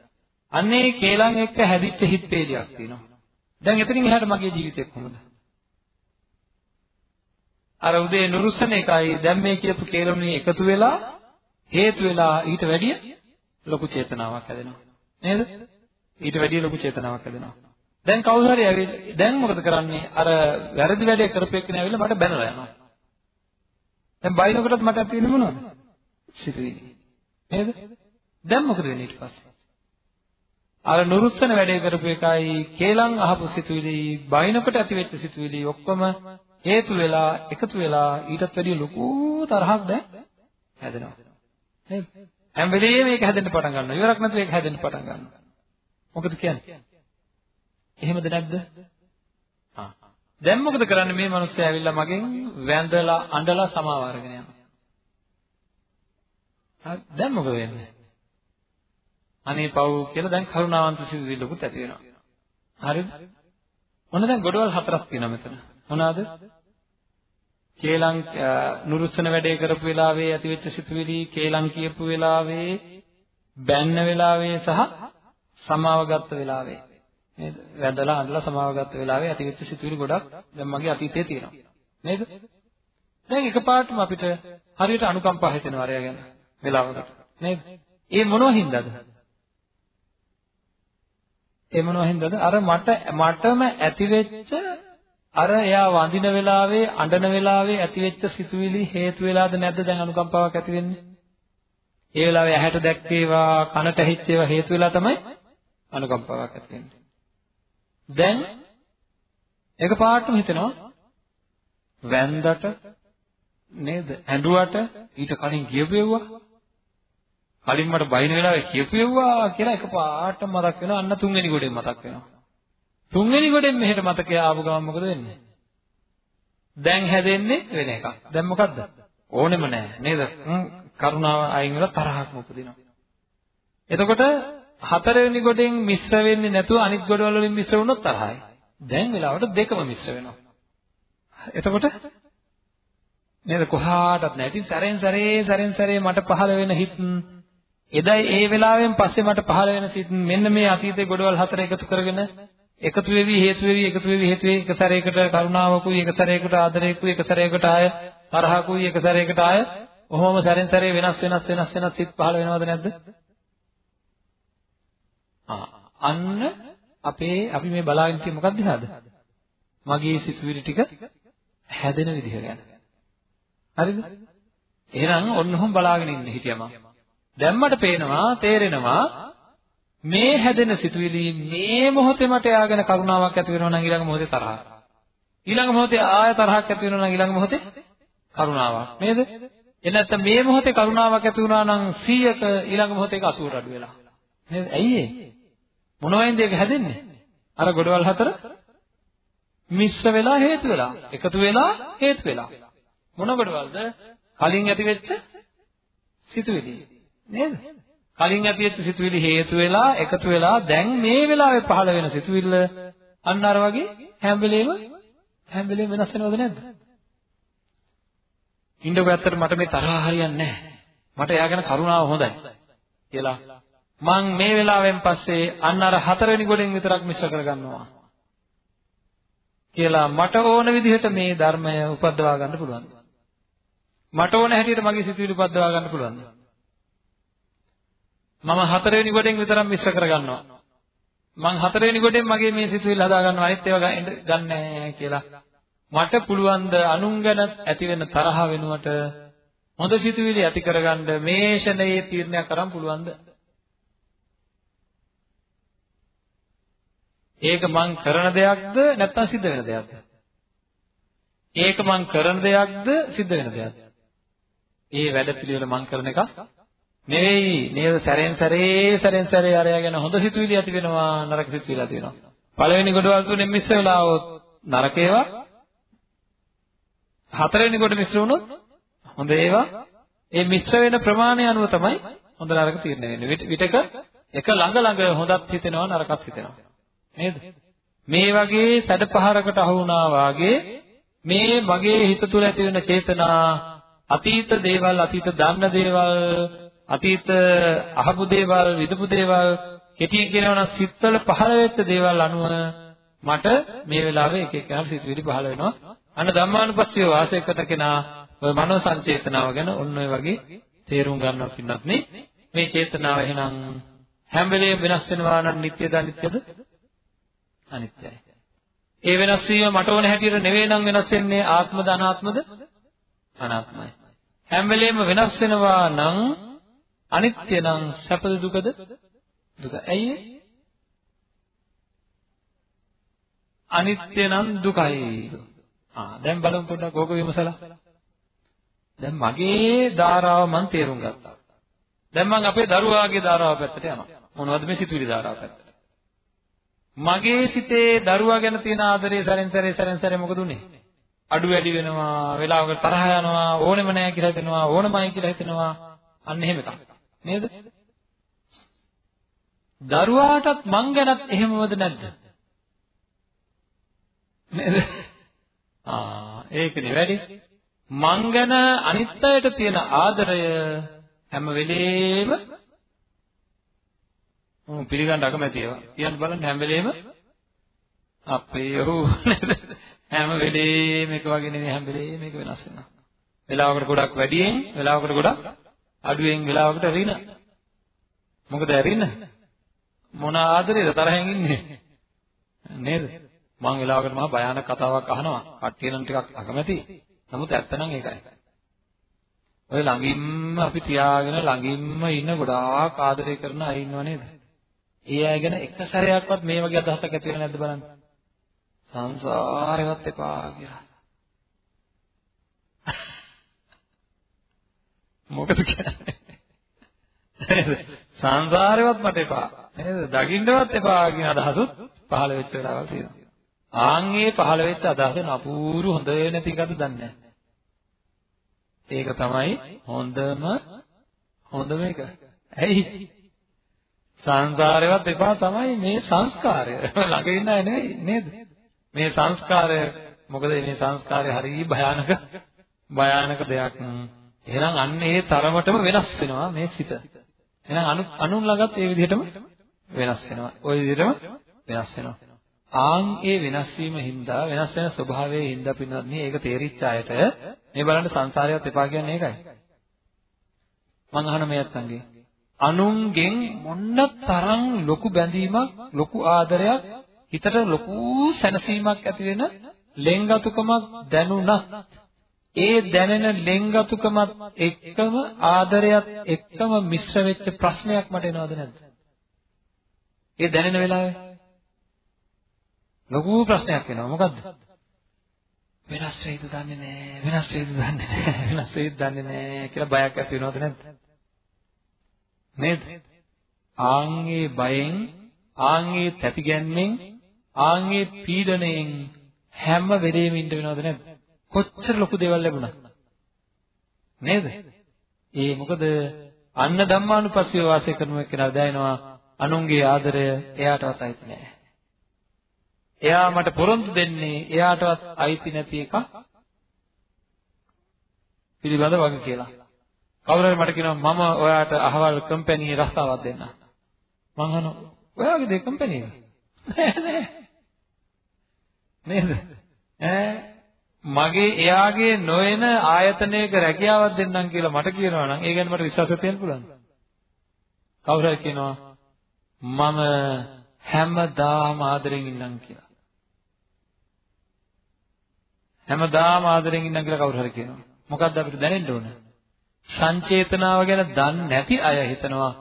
අන්නේ කේලම් එක්ක හැදිච්ච හිත් පේලියක් තියෙනවා. දැන් එතනින් එහාට මගේ ජීවිතේ කොහොමද? අර උදේ නුරුස්සන එකයි දැන් මේ කියපු කේලම්නේ එකතු වෙලා හේතු වෙලා ඊට වැඩිය ලොකු චේතනාවක් හැදෙනවා. නේද? ඊට වැඩිය ලොකු චේතනාවක් හැදෙනවා. දැන් කවුරු හරි ඇවිල්ලා දැන් මොකද කරන්නේ? අර වැරදි වැඩේ කරපෙන්න ඇවිල්ලා මට බැනලා යනවා. දැන් බයිනකොටත් මට ඇති වෙන්නේ මොනවද? සිතුවිලි. නේද? දැන් මොකද වෙන්නේ ඊට පස්සේ? අර නුරුස්සන වැඩේ කරපු එකයි කේලම් අහපු සිතුවිලි බයිනකොට ඇති වෙච්ච සිතුවිලි ඔක්කොම හේතු වෙලා එකතු වෙලා ඊටත් වැඩිය ලොකු තරහක් දැන් හැදෙනවා. නේද? හැම වෙලේම මේක හැදෙන්න පටන් ගන්නවා. ඉවරක් නැතුව ඒක හැදෙන්න පටන් ගන්නවා. මොකද කියන්නේ? එහෙමද නැද්ද? ආ. දැන් මොකද කරන්නේ මේ මිනිස්සයා ඇවිල්ලා මගෙන් වැඳලා අඬලා සමාව අරගෙන යනවා. හරි දැන් මොකද වෙන්නේ? අනේ පව් කියලා දැන් කරුණාවන්ත සිතුවිල්ලකුත් ඇති වෙනවා. හරිද? මොන දැන් ගොඩවල් හතරක් තියෙනවා මෙතන. මොනවාද? කේලම් නුරුස්සන වැඩේ කරපු වෙලාවේ ඇතිවෙච්ච සිතුවිලි, කේලම් කියපු වෙලාවේ, බැන්න වෙලාවේ සහ සමාව ගත්ත වෙලාවේ නේද? වැඳලා අඬලා සමාව ගත්ත වෙලාවේ ඇතිවෙච්ච සිතුවිලි ගොඩක් දැන් මගේ අතීතයේ තියෙනවා. නේද? දැන් එකපාරටම අපිට හරියට අනුකම්පා හිතෙනවා අරයා ගැන වෙලාවකට. නේද? ඒ මොනව හින්දාද? ඒ මොනව හින්දාද? අර මට මටම ඇතිවෙච්ච අර එයා වඳින වෙලාවේ අඬන වෙලාවේ ඇතිවෙච්ච සිතුවිලි හේතු වෙලාද නැද්ද දැන් අනුකම්පාවක් ඇති වෙන්නේ? ඒ වෙලාවේ ඇහැට දැක්කේවා කනට ඇහිච්චේවා හේතු වෙලා තමයි අනුකම්පාවක් ඇති වෙන්නේ. දැන් එකපාරටම හිතෙනවා වැන්දට නේද ඇඬුවට ඊට කලින් කියපෙව්වා කලින් මට බයින වෙලාවේ කියපෙව්වා කියලා එකපාරට මතක් වෙනවා අන්න තුන්වෙනි ගොඩෙන් මතක් වෙනවා තුන්වෙනි ගොඩෙන් මෙහෙට මතකය ආපු ගමන් මොකද වෙන්නේ? දැන් හැදෙන්නේ වෙන එකක්. දැන් මොකද්ද? ඕනෙම නැහැ නේද? කරුණාව අයින් වෙලා තරහක් උපදිනවා. එතකොට හතරවෙනි ගොඩෙන් මිශ්‍ර වෙන්නේ නැතුව අනිත් ගොඩවල වලින් මිශ්‍ර වුණොත් තරහයි. දැන් වෙලාවට දෙකම මිශ්‍ර වෙනවා. එතකොට නේද? කොහාටත් නැහැ. ඉතින් සැරෙන් සැරේ සැරෙන් සැරේ මට පහළ වෙන හිත් එදයි ඒ වෙලාවෙන් පස්සේ මට පහළ වෙන සිත් මෙන්න මේ අතීතයේ ගොඩවල් හතර එකතු කරගෙන එකතු වෙවි හේතු වෙවි එකතු වෙවි හේතු වෙවි එක සැරයකට කරුණාවකුයි එක සැරයකට ආදරයකුයි එක සැරයකට ආය තරහකුයි එක සැරයකට ආය ඔහොම සැරෙන් සැරේ වෙනස් වෙනස් වෙනස් වෙනස් සිත් පහළ වෙනවද නැද්ද? අන්න අපේ අපි මේ බලාගෙන ඉන්නේ මොකක්ද දිහාද? මගේ සිතුවිලි ටික හැදෙන විදිහ ගැන. හරිද? එහෙනම් ඔන්නෝම බලාගෙන ඉන්න හිටියම. දැන් මට පේනවා තේරෙනවා මේ හැදෙන සිතුවිලි මේ මොහොතේ මට එයාගෙන කරුණාවක් ඇති වෙනවා නම් ඊළඟ මොහොතේ තරහක්. ඊළඟ මොහොතේ ආය තරහක් ඇති වෙනවා නම් ඊළඟ මොහොතේ කරුණාවක්. නේද? එහෙනම් නැත්නම් මේ මොහොතේ කරුණාවක් ඇති වුණා නම් 100ක ඊළඟ මොහොතේ 80 අඩු වෙලා. නේද? ඇයි ඒ? මොනවෙන්ද ඒක හැදෙන්නේ? අර ගොඩවල් හතර මිශ්‍ර වෙලා හේතු වෙලා, එකතු වෙලා හේතු වෙලා. මොන ගොඩවල්ද? කලින් ඇති වෙච්ච සිතුවිලි. නේද? කලින් ඇති වෙච්ච සිතුවිලි හේතු වෙලා, එකතු වෙලා දැන් මේ වෙලාවේ පහළ වෙන සිතුවිල්ල අන්න අර වගේ හැම වෙලේම හැම වෙලේම වෙනස් වෙනවද නැද්ද? ඉන්නකො ඇත්තට මට මේ තරහ හරියන්නේ නැහැ. මට එයා ගැන කරුණාව හොඳයි කියලා මං මේ වෙලාවෙන් පස්සේ අන්න අර හතරවෙනි ගොඩෙන් විතරක් මිශ්‍ර කරගන්නවා කියලා මට ඕන විදිහට මේ ධර්මය උපද්දවා ගන්න පුළුවන්. මට ඕන හැටියට මගේ සිතුවිලි උපද්දවා ගන්න පුළුවන්ද? මම හතරවෙනි ගොඩෙන් විතරක් මිශ්‍ර කරගන්නවා. මං හතරවෙනි කොටෙන් මගේ මේ සිතුවිල්ල හදා ගන්නවා අනිත් ඒවා ගන්නෑ කියලා. මට පුළුවන් ද අනුන් ගැන ඇති වෙන තරහ වෙනුවට හොඳ සිතුවිලි ඇති කරගන්න මේ ෂණයේ තීරණයක් කරන් පුළුවන්ද? ඒක මං කරන දෙයක්ද නැත්නම් සිද්ධ වෙන දෙයක්ද? ඒක මං කරන දෙයක්ද සිද්ධ වෙන දෙයක්ද? ඒ වැඩ පිළිවෙල මං කරන එක නෙවෙයි නේද සැරෙන් සැරේ සැරෙන් සැරේ අරයා ගැන හොඳ සිතුවිලි ඇති වෙනවා නරක සිතුවිලි ඇති වෙනවා. පළවෙනි කොටවල් තුනේ මිශ්‍ර වෙලා આવොත් නරක ඒවා. හතරවෙනි කොට මිශ්‍ර වුණොත් හොඳ ඒවා. ඒ මිශ්‍ර වෙන ප්‍රමාණය අනුව තමයි හොඳ නරක තීරණය වෙන්නේ. විතක එක ළඟ ළඟ හොඳත් හිතෙනවා නරකත් හිතෙනවා. නේද? මේ වගේ සැඩපහරකට අහු වුණා වාගේ මේ මගේ හිත තුළ ඇති වෙන චේතනා අතීත දේවල් අතීත දන්න දේවල් අතීත අහපු දේවල් විදපු දේවල් කෙටියෙන් කියනවා නම් සිත්වල පහළ වෙච්ච දේවල් අනුව මට මේ වෙලාවේ එක එකනාට සිතුවිලි පහළ වෙනවා. අන්න ධම්මානුපස්සීව වාසය කරන කෙනා ඔය මනෝ සංචේතනාව ගැන ඔන්න ඔය වගේ තේරුම් ගන්නවා පින්නත් නේ. මේ චේතනාව එහෙනම් හැම වෙලේම වෙනස් වෙනවා නම් නිට්ටයද අනිත්‍යද? අනිත්‍යයි. ඒ වෙනස් වීම මට ඕන හැටියට නෙවෙයි නම් වෙනස් වෙන්නේ ආත්මද අනාත්මද? අනාත්මයි. හැම වෙලේම වෙනස් වෙනවා නම් අනිත්‍ය නම් සැපද දුකද? දුක. ඇයි අනිත්‍ය නම් දුකයි. ආ දැන් බලමු පොඩ්ඩක් ඕක විමසලා. දැන් මගේ ධාරාව මම තේරුම් ගත්තා. දැන් මම අපේ දරුවාගේ ධාරාව පැත්තට යනවා. මොනවද මේ සිතුවිලි ධාරාව පැත්තට? මගේ සිතේ දරුවා ගැන තියෙන ආදරේ සැරෙන් සැරේ සැරෙන් සැරේ මොකද උනේ? අඩු වැඩි වෙනවා, වෙලාවකට තරහ යනවා, ඕනෙම නැහැ කියලා හිතෙනවා, ඕනමයි කියලා හිතෙනවා. අන්න එහෙම එකක්. නේද? දරුවාටත් මං ගැනත් එහෙමවද නැද්ද? නේද? ආ ඒකනේ වැඩි. මං ගැන අනිත් අයට තියෙන ආදරය හැම වෙලේම මම පිළිගන්න අකමැති ඒවා. කියන්න බලන්න හැම වෙලේම අපේ ඔව් නේද? හැම වෙලේම එක වගේ නෙවෙයි හැම වෙලේම මේක වෙනස් වෙනවා. වෙලාවකට ගොඩක් වැඩියෙන්, වෙලාවකට ගොඩක් අඩුවෙන් වෙලාවකට රින. මොකද ඇරින්න? මොන ආදරේද තරහෙන් ඉන්නේ? නේද? මං වෙලාවකට මහා භයානක කතාවක් අහනවා. කට්ටිය නම් ටිකක් අකමැති. නමුත් ඇත්ත නම් ඒකයි. ඔය ළඟින්ම අපි තියාගෙන ළඟින්ම ඉන්න ගොඩාක් ආදරය කරන අය ඉන්නව නේද? ඒ අය ගැන එක සැරයක්වත් මේ වගේ අදහසක් ඇති වෙලා නැද්ද බලන්න. සංසාරෙවත් එපා කියලා. මොකද කියන්නේ? සංසාරෙවත් මට එපා. නේද? දකින්නවත් එපා කියන අදහසුත් පහළ වෙච්ච වෙලාවල් තියෙනවා. ආන්ගේ පහළ වෙච්ච අදහස නපුරු හොඳ නැති එකද දන්නේ ඒක තමයි හොඳම හොඳම එක. ඇයි? සංසාරේවත් එපා තමයි මේ සංස්කාරය. ළඟ ඉන්න අය නෙවෙයි නේද? මේ සංස්කාරය මොකද මේ සංස්කාරය හරිය භයානක භයානක දෙයක්. එහෙනම් අන්න ඒ තරමටම වෙනස් වෙනවා මේ සිත. එහෙනම් අනු අනුන් ළඟත් ඒ විදිහටම වෙනස් වෙනවා. ওই විදිහටම වෙනස් වෙනවා. ආන් ඒ වෙනස් වීම හින්දා වෙනස් වෙන ස්වභාවයේ හින්දා පින්වත්නි ඒක තේරිච්ච අයට මේ බලන්න සංසාරයවත් එපා කියන්නේ ඒකයි. මං අහන මේ අත්තන්ගේ අනුන්ගෙන් මොන්න තරම් ලොකු බැඳීමක් ලොකු ආදරයක් හිතට ලොකු සැනසීමක් ඇති වෙන ලෙන්ගතුකමක් දැනුණත් ඒ දැනෙන ලෙන්ගතුකමත් එක්කම ආදරයත් එක්කම මිශ්‍ර වෙච්ච ප්‍රශ්නයක් මට එනවද නැද්ද? ඒ දැනෙන වෙලාවේ ලොකු ප්‍රශ්නයක් එනවා. මොකද්ද? වෙනස් වෙයිද දන්නේ නැහැ. වෙනස් වෙයිද දන්නේ නැහැ. වෙනස් වෙයිද දන්නේ නැහැ කියලා බයක් ඇති වෙනවද නැද්ද? නේද? ආන්ගේ බයෙන්, ආන්ගේ තැතිගැන්මෙන්, ආන්ගේ පීඩණයෙන් හැම වෙලෙම ඉන්න වෙනවද නැද්ද? කොච්චර ලොකු දේවල් ලැබුණා. නේද? ඒ මොකද අන්න ධම්මානුපස්සීව වාසය කරන කෙනා දැනෙනවා අනුන්ගේ ආදරය එයාටවත් අයිති නෑ. එයා මට පොරොන්දු දෙන්නේ එයාටවත් අයිති නැති එක පිළිබඳ වගේ කියලා. කවුරු හරි මට කියනවා මම ඔයාට අහවල් කම්පැනි රස්තාවක් දෙන්න. මං අහනවා ඔයාගේ දේ කම්පැනි එක. නෑ නෑ. නේද? ඈ මගේ එයාගේ නොවන ආයතනයක රැකියාවක් දෙන්නම් කියලා මට කියනවා නම් ඒ ගැන මට විශ්වාසයක් තියෙන්න පුළුවන්. කවුරු හරි කියනවා මම හැමදාම ආදරෙන් ඉන්නම් කියලා. හැමදාම ආදරෙන් ඉන්නම් කියලා කවුරු හරි කියනවා. මොකද්ද අපිට දැනෙන්න ඕන? සංචේතනාව ගැන දන්නේ නැති අය හිතනවා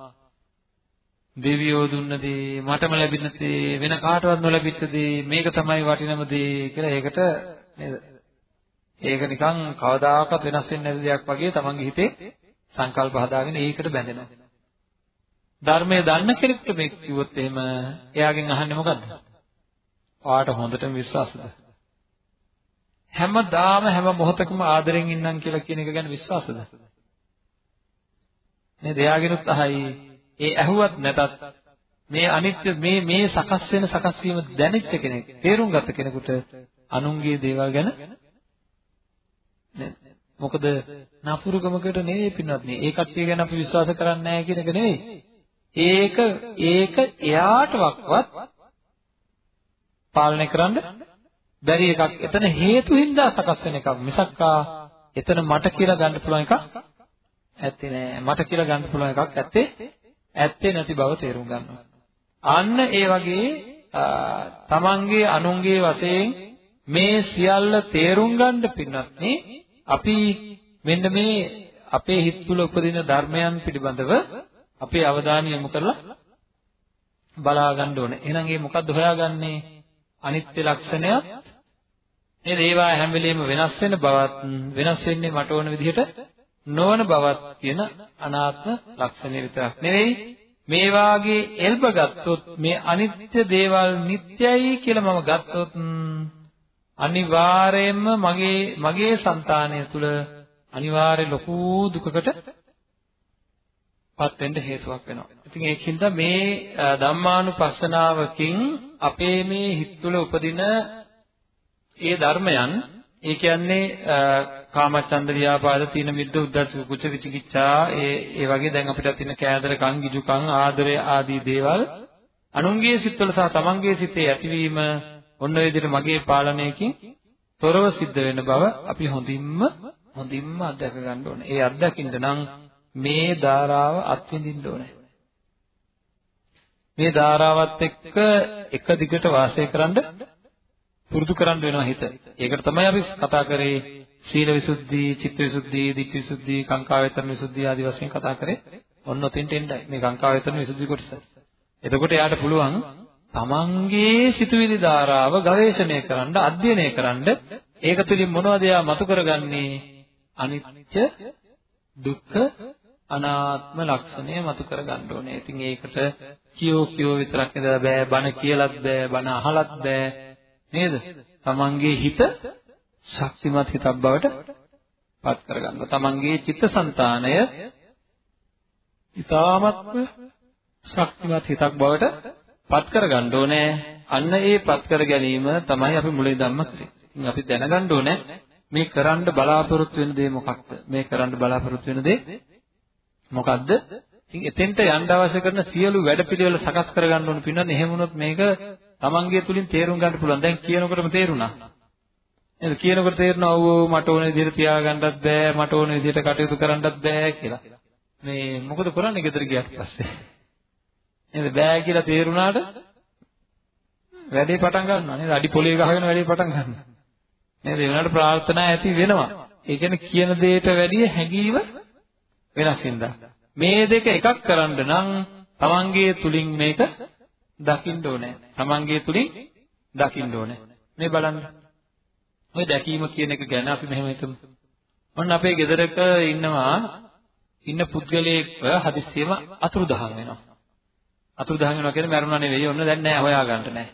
දෙවියෝ දුන්න දේ මටම ලැබෙන දේ වෙන කාටවත් නොලැබිච්ච දේ මේක තමයි වටිනම දේ කියලා ඒකට නේද? ඒක නිකන් කවදාකවත් වෙනස් වෙන්නේ නැති දෙයක් වගේ තමන්ගේ හිතේ සංකල්ප හදාගෙන ඒකට බැඳෙනවා. ධර්මයේ දන්න කෙනෙකුට මේක කිව්වොත් එහෙම එයාගෙන් අහන්නේ මොකද්ද? ඔයාට හොඳටම විශ්වාසද? හැමදාම හැම මොහොතකම ආදරෙන් ඉන්නම් කියලා කියන එක ගැන විශ්වාසද? නේද? එයාගෙනුත් අහයි. ඒ ඇහුවත් නැතත් මේ අනිත්‍ය මේ මේ සකස් වෙන සකස් වීම දැනෙච්ච කෙනෙක්, තේරුම් ගත්ත කෙනෙකුට අනුන්ගේ දේවල් ගැන මොකද නපුරුකමකට නෙවෙයි පින්වත් නේ. ඒ කට්ටිය ගැන අපි විශ්වාස කරන්නේ නැහැ කියන එක නෙවෙයි. ඒක ඒක එයාටවත් පාලනය කරන්න බැරි එකක්. එතන හේතු හින්දා සකස් වෙන එකක්. මිසක්කා එතන මට කියලා ගන්න පුළුවන් එකක් ඇත්තේ නෑ. මට කියලා ගන්න පුළුවන් එකක් ඇත්තේ ඇත්තේ නැති බව තේරුම් ගන්නවා. අන්න ඒ වගේ තමන්ගේ අනුන්ගේ වශයෙන් මේ සියල්ල තේරුම් ගන්න පින්නත් අපි මෙන්න මේ අපේ හිත තුළ උපදින ධර්මයන් පිළිබඳව අපේ අවධානය යොමු කරලා බලා ගන්න ඕනේ. එහෙනම් මේ මොකද්ද හොයාගන්නේ? අනිත්‍ය ලක්ෂණයත් නේද? ඒවා හැම වෙලෙම වෙනස් වෙන බවත් වෙනස් වෙන්නේ මට ඕන විදිහට නොවන බවත් කියන අනාත්ම ලක්ෂණය විතරක් නෙවෙයි මේ වාගේ එල්බ ගත්තොත් මේ අනිත්‍ය දේවල් නිට්ටයයි කියලා මම ගත්තොත් අනිවාර්යයෙන්ම මගේ මගේ సంతානය තුල අනිවාර්ය ලොකු දුකකට පත් වෙන්න හේතුවක් වෙනවා. ඉතින් ඒකින්ද මේ ධම්මානුපස්සනාවකින් අපේ මේ හිත තුළ උපදින ඒ ධර්මයන් ඒ කියන්නේ කාමච්ඡන්ද ව්‍යාපාද තීන මිද්ද උද්ධච්ච කුච්ච විචිකිච්ඡා ඒ ඒ වගේ දැන් අපිට තියෙන කෑදරකම් ගිජුකම් ආදරය ආදී දේවල් අනුන්ගේ සිත්වල සහ තමන්ගේ සිතේ ඇතිවීම ඔන්න ඔය විදිහට මගේ පාලනයකින් තොරව සිද්ධ වෙන බව අපි හොඳින්ම හොඳින්ම අත්දැක ගන්න ඕනේ. ඒ අත්දකින්න නම් මේ ධාරාව අත්විඳින්න ඕනේ. මේ ධාරාවත් එක්ක එක දිගට වාසය කරන්න පුරුදු කරන්න වෙනවා හිත. ඒකට තමයි අපි කතා කරේ සීල විසුද්ධි, චිත්ත විසුද්ධි, ධිට්ඨි විසුද්ධි, කාංකා වේතරන විසුද්ධි ආදී වශයෙන් කතා කරේ. ඔන්න ඔතෙන්ට එන්නයි මේ කාංකා වේතරන විසුද්ධි කොටස. එතකොට එයාට පුළුවන් තමන්ගේ සිතුවිලි ධාරාව ගවේෂණය කරන්න, අධ්‍යයනය කරන්න ඒක තුළින් මොනවද එයා මතු කරගන්නේ? අනිත්‍ය, දුක්ඛ, අනාත්ම ලක්ෂණය මතු කරගන්න ඕනේ. ඉතින් ඒකට කියෝ කියෝ විතරක් නේද බෑ, බණ කියලත් බෑ, බණ අහලත් බෑ. නේද? තමන්ගේ හිත ශක්තිමත් හිතක් බවට පත් කරගන්නවා. තමන්ගේ චිත්තසංතානය ඊ타මත්ම ශක්තිමත් හිතක් බවට පත් කරගන්න ඕනේ. අන්න ඒ පත් කර ගැනීම තමයි අපි මුලින් ධම්ම කරේ. ඉතින් අපි දැනගන්න ඕනේ මේ කරන්න බලාපොරොත්තු වෙන දේ මොකක්ද? මේ කරන්න බලාපොරොත්තු වෙන දේ මොකක්ද? ඉතින් එතෙන්ට යන්න අවශ්‍ය කරන සියලු වැඩපිළිවෙල සකස් කරගන්න ඕන පින්නන්නේ එහෙම වුණොත් මේක තමන්ගේ තුලින් තේරුම් ගන්න පුළුවන්. දැන් කියනකොටම තේරුණා. නේද? කියනකොට තේරෙනවා ඔව් මට ඕන විදිහට තියාගන්නත් බෑ, මට ඕන විදිහට කටයුතු කරන්නත් බෑ කියලා. මේ මොකද කරන්නේ ගෙදර ගියාට පස්සේ? නේද? බෑ කියලා තේරුණාට වැඩේ පටන් ගන්නවා නේද? අඩි පොලේ ගහගෙන වැඩේ පටන් ගන්නවා. නේද? ඒ වුණාට ප්‍රාර්ථනා ඇති වෙනවා. ඒ කියන්නේ කියන දෙයට වැඩිය හැඟීම වෙනස් වෙනදා. මේ දෙක එකක් කරන්න නම් තමන්ගේ තුලින් මේක දකින්න ඕනේ. තමන්ගේ තුලින් දකින්න ඕනේ. මේ බලන්න. ඔය දැකීම කියන එක ගැන අපි මෙහෙම හිතමු. ඔන්න අපේ ගෙදරක ඉන්නවා ඉන්න පුද්ගලයෙක්ව හදිස්සියම අතුරුදහන් වෙනවා. අතුරුදහන් වෙනවා කියන්නේ මැරුණා නෙවෙයි. ඔන්න දැන් නෑ හොයාගන්න නෑ.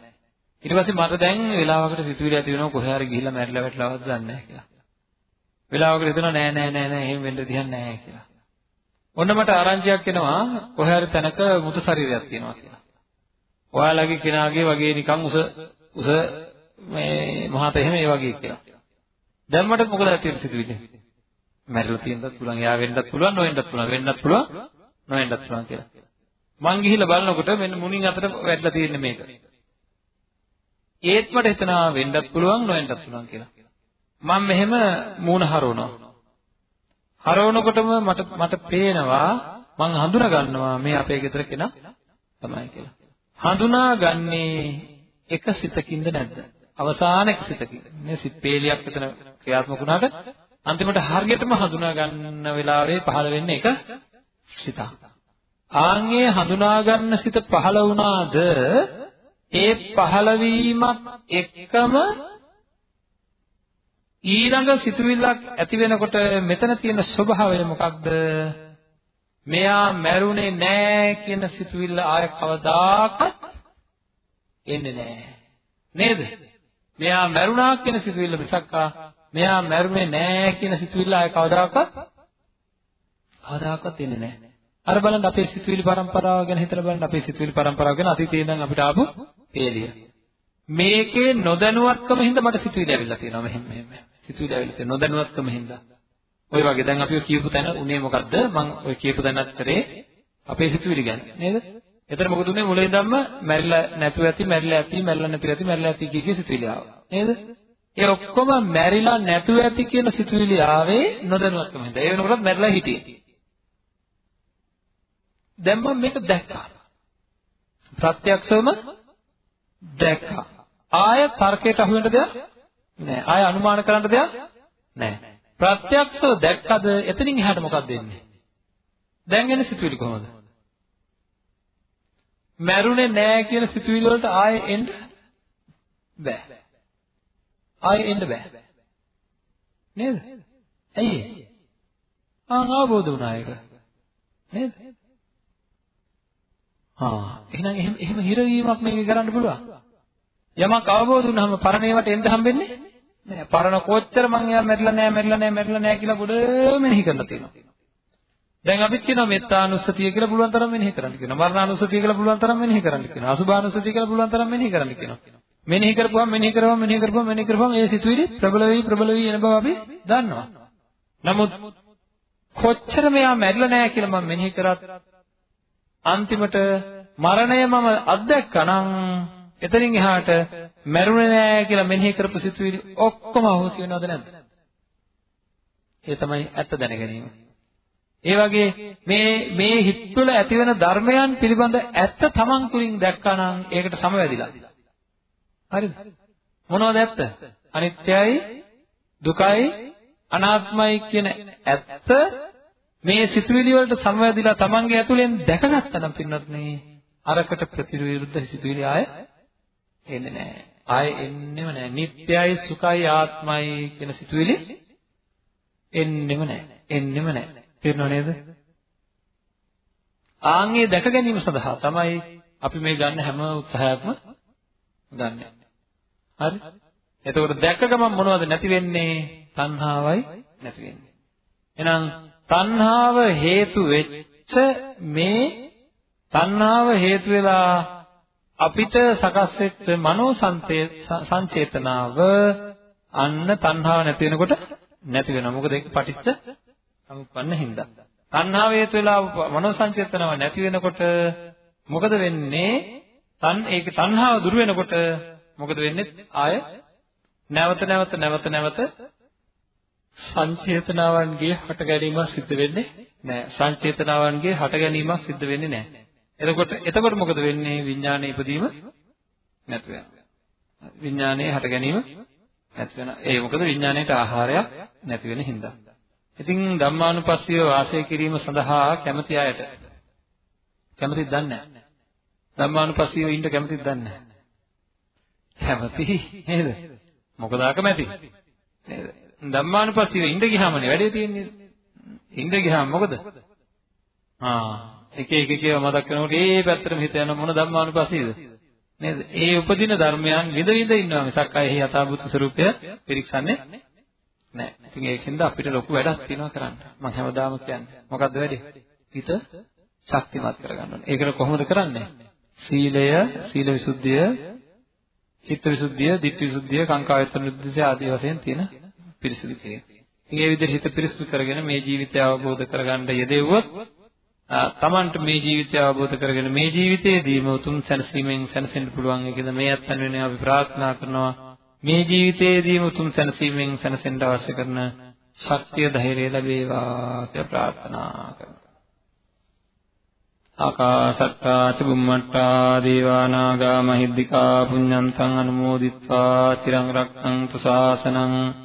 ඊට පස්සේ මට දැන් වෙලාවකට සිතුවිලි ඇති වෙනවා කොහේ හරි ගිහිල්ලා මැරිලා වැටලවද දන්නේ නැහැ කියලා. වෙලාවකට හිතනවා නෑ නෑ නෑ නෑ එහෙම වෙන්න දෙයක් නෑ කියලා. ඔන්න මට ආරංචියක් එනවා කොහේ හරි තැනක මුතු ශරීරයක් තියෙනවා කියලා. ඔයාලගේ කෙනාගේ වගේ නිකන් උස උස මේ මහත එහෙම ඒ වගේ කියලා. දැන් මට මොකද තියෙන සිතුවිලි? මැරිලා තියෙනත් පුළුවන්, යා වෙන්නත් පුළුවන්, නොවෙන්නත් පුළුවන්, වෙන්නත් පුළුවන්, නොවෙන්නත් පුළුවන් කියලා. මං ගිහිල්ලා බලනකොට මෙන්න මුණින් අතට වැටලා තියෙන්නේ මේක. ඒත් මට හිතනවා වෙන්නත් පුළුවන්, නොවෙන්නත් පුළුවන් කියලා. මම මෙහෙම මූණ හරවනවා. හරවනකොටම මට මට පේනවා මං හඳුනා ගන්නවා මේ අපේ ගෙදර කෙනා තමයි කියලා. හඳුනාගන්නේ එක සිතකින්ද නැද්ද? අවසාන එක සිතකින්. මේ සිත් පේලියක් එතන ක්‍රියාත්මක වුණාට අන්තිමට හරියටම හඳුනා ගන්න වෙලාවේ පහළ වෙන්නේ එක සිතක්. ආන්ගේ හඳුනා ගන්න සිත පහළ වුණාද ඒ පහළ වීමත් එක්කම ඊළඟ සිතුවිල්ලක් ඇති වෙනකොට මෙතන තියෙන ස්වභාවය මොකක්ද? මෙයා මැරුණේ නෑ කියන සිතුවිල්ල ආය කවදාකවත් එන්නේ නෑ. නේද? මෙයා මැරුණා කියන සිතුවිල්ල මිසක්කා මෙයා මැරුණේ නෑ කියන සිතුවිල්ල ආය කවදාකවත් කවදාකවත් එන්නේ නෑ. අර බලන්න අපේ සිතුවිලි පරම්පරාව ගැන හිතලා බලන්න අපේ සිතුවිලි පරම්පරාව ගැන අතීතයේ ඉඳන් අපිට ආපු පේලිය. මේකේ නොදැනුවත්කම හින්දා මට සිතුවිලි ඇවිල්ලා තියෙනවා මෙහෙම මෙහෙම. සිතුවිලි ඇවිල්ලා තියෙනවා නොදැනුවත්කම හින්දා. ওই වගේ දැන් අපි කියපු තැන උනේ මොකද්ද? මම ඔය කියපු තැනත් කරේ අපේ සිතුවිලි ගැන නේද? එතන මොකද උනේ මුලින් ඉඳන්ම මැරිලා නැතුව ඇති, මැරිලා ඇති, මැරිලා නැතුව ඇති, මැරිලා ඇති කිය කිය සිතුවිලි ආවා. නේද? ඒ ඔක්කොම මැරිලා නැතුව ඇති කියන සිතුවිලි ආවේ නොදැනුවත්කම හින්දා. ඒ වෙනකොටත් මැරිලා හිටියේ. දැන් මම මේක දැක්කා. ප්‍රත්‍යක්ෂවම දැක්කා. ආය තර්කයට අහු වෙන්න දෙයක් නෑ. ආය අනුමාන කරන්න දෙයක් නෑ. ප්‍රත්‍යක්ෂව දැක්කද එතනින් එහාට මොකක්ද වෙන්නේ? දැන් එන සිතුවිලි කොහොමද? මැරුණේ නෑ කියන සිතුවිලි වලට ආයෙ එන්න බෑ. ආයෙ එන්න බෑ. නේද? ඇයි? ආ අවබෝධ වුණා ඒක. නේද? ආ එහෙනම් එහෙම එහෙම හිරවීමක් මේක කරන්න පුළුවන්. යමක් අවබෝධ වුණාම පරණේවට එන්න හම්බෙන්නේ නෑ. පරණ කොච්චර මං යා මැරිලා නෑ මැරිලා නෑ මැරිලා නෑ කියලා ගොඩ මෙනෙහි කරලා තියෙනවා. දැන් අපිත් කියනවා මෙත්තානුස්සතිය කියලා පුළුවන් තරම් මෙනෙහි කරන්න කියනවා. මරණානුස්සතිය කියලා පුළුවන් තරම් මෙනෙහි කරන්න කියනවා. අසුභානුස්සතිය කියලා පුළුවන් තරම් මෙනෙහි කරන්න කියනවා. මෙනෙහි කරපුවම මෙනෙහි කරපුවම මෙනෙහි කරපුවම මෙනෙහි කරපුවම ඒ සිතුවිලි ප්‍රබල වෙයි ප්‍රබල වෙයි එන බව අපි දන්නවා. නමුත් කොච්චර මෙයා මැරිලා නැහැ කියලා මම මෙනෙහි කරත් අන්තිමට මරණය මම අත්දැක්කනම් එතනින් එහාට මැරුණේ නැහැ කියලා මෙනෙහි කරපු සිතුවිලි ඔක්කොම අහෝසි වෙනවද නැද්ද? ඒ තමයි ඇත්ත දැන ගැනීම. ඒ වගේ මේ මේ හිත් තුළ ඇතිවන ධර්මයන් පිළිබඳ ඇත්ත තමන් තුළින් දැක්කා නම් ඒකට සමවැදිලා. හරිද? මොනවද ඇත්ත? අනිත්‍යයි, දුකයි, අනාත්මයි කියන ඇත්ත මේ සිතුවිලි වලට සමවැදිලා තමන්ගේ ඇතුලෙන් දැකගත්තා නම් පින්නත් නේ අරකට ප්‍රතිවිරුද්ධ සිතුවිලි ආය එන්නේ නැහැ. ආය එන්නෙම නැහැ. නිට්ටයයි, සුඛයි, ආත්මයි කියන සිතුවිලි එන්නෙම නැහැ. එන්නෙම නැහැ. තේරෙනව නේද? ආන්ගේ දැක ගැනීම සඳහා තමයි අපි මේ ගන්න හැම උත්සාහයක්ම ගන්න. හරි? එතකොට දැක්ක ගමන් මොනවද නැති වෙන්නේ? තණ්හාවයි නැති වෙන්නේ. එහෙනම් තණ්හාව හේතු වෙච්ච මේ තණ්හාව හේතු වෙලා අපිට සකස් වෙච්ච මනෝ සංචේතනාව අන්න තණ්හාව නැති වෙනකොට නැති වෙනවා. මොකද ඒක පටිච්ච සමුප්පන්න හින්දා. තණ්හාව හේතු වෙලා මනෝ සංචේතනාව නැති වෙනකොට මොකද වෙන්නේ? තන් ඒක තණ්හාව දුරු වෙනකොට මොකද වෙන්නේ? ආය නැවත නැවත නැවත නැවත සංචේතනාවන්ගේ හට ගැනීමක් සිද්ධ වෙන්නේ නැහැ. සංචේතනාවන්ගේ හට ගැනීමක් සිද්ධ වෙන්නේ නැහැ. එතකොට එතකොට මොකද වෙන්නේ? විඥානයේ ඉදීම නැති වෙනවා. විඥානයේ හට ගැනීම නැති වෙනවා. ඒ මොකද විඥාණයට ආහාරයක් නැති වෙන හින්දා. ඉතින් ධම්මානුපස්සීව වාසය කිරීම සඳහා කැමති අයට කැමතිද දන්නේ නැහැ. ධම්මානුපස්සීව ඉන්න කැමතිද දන්නේ නැහැ. කැමති නේද? මොකද අකමැති? නේද? ධම්මානුපස්සීව ඉන්න ගියාමනේ වැඩේ තියෙන්නේ. ඉන්න ගියාම මොකද? ආ එක එක එක මතක් කරනකොට ඒ පැත්තටම හිත යන මොන ධම්මානුපස්සීවද? නේද? ඒ උපදින ධර්මයන් විඳ විඳ ඉන්නවා මිසක් අය එහි යථාභූත ස්වરૂපය පිරික්සන්නේ නැහැ. ඉතින් ඒකින්ද අපිට ලොකු වැඩක් තියෙනවා කරන්න. මම හැමදාම කියන්නේ. මොකද්ද වැඩේ? හිත ශක්තිමත් කරගන්න ඕනේ. ඒකට කොහොමද කරන්නේ? සීලය, සීල විසුද්ධිය, චිත්ත විසුද්ධිය, ditthi විසුද්ධිය, කාංකා වේතන විසුද්ධිය ආදී වශයෙන් තියෙන පිරිසිදු කිරීම. ඉතින් ඒ විදිහට හිත පිරිසිදු කරගෙන මේ ජීවිතය අවබෝධ කරගන්න යෙදෙව්වොත් තමන්ට මේ ජීවිතය අවබෝධ කරගෙන මේ ජීවිතයේදීම උතුම් සැනසීමෙන් සැනසෙන්න පුළුවන් ඒකද මේ අත්යන් වෙන අපි ප්‍රාර්ථනා කරනවා. මේ ජීවිතයේදීම උතුම් සැනසීමෙන් සැනසෙන්න අවශ්‍ය කරන ශක්තිය ධෛර්යය ලැබේවා කියලා ප්‍රාර්ථනා කරනවා. ආකාශට්ටා ච බුම්මට්ටා දේවා නාග මහිද්దికා පුඤ්ඤන්තං අනුමෝදිත්වා. චිරං රක්ඛන්තු ශාසනං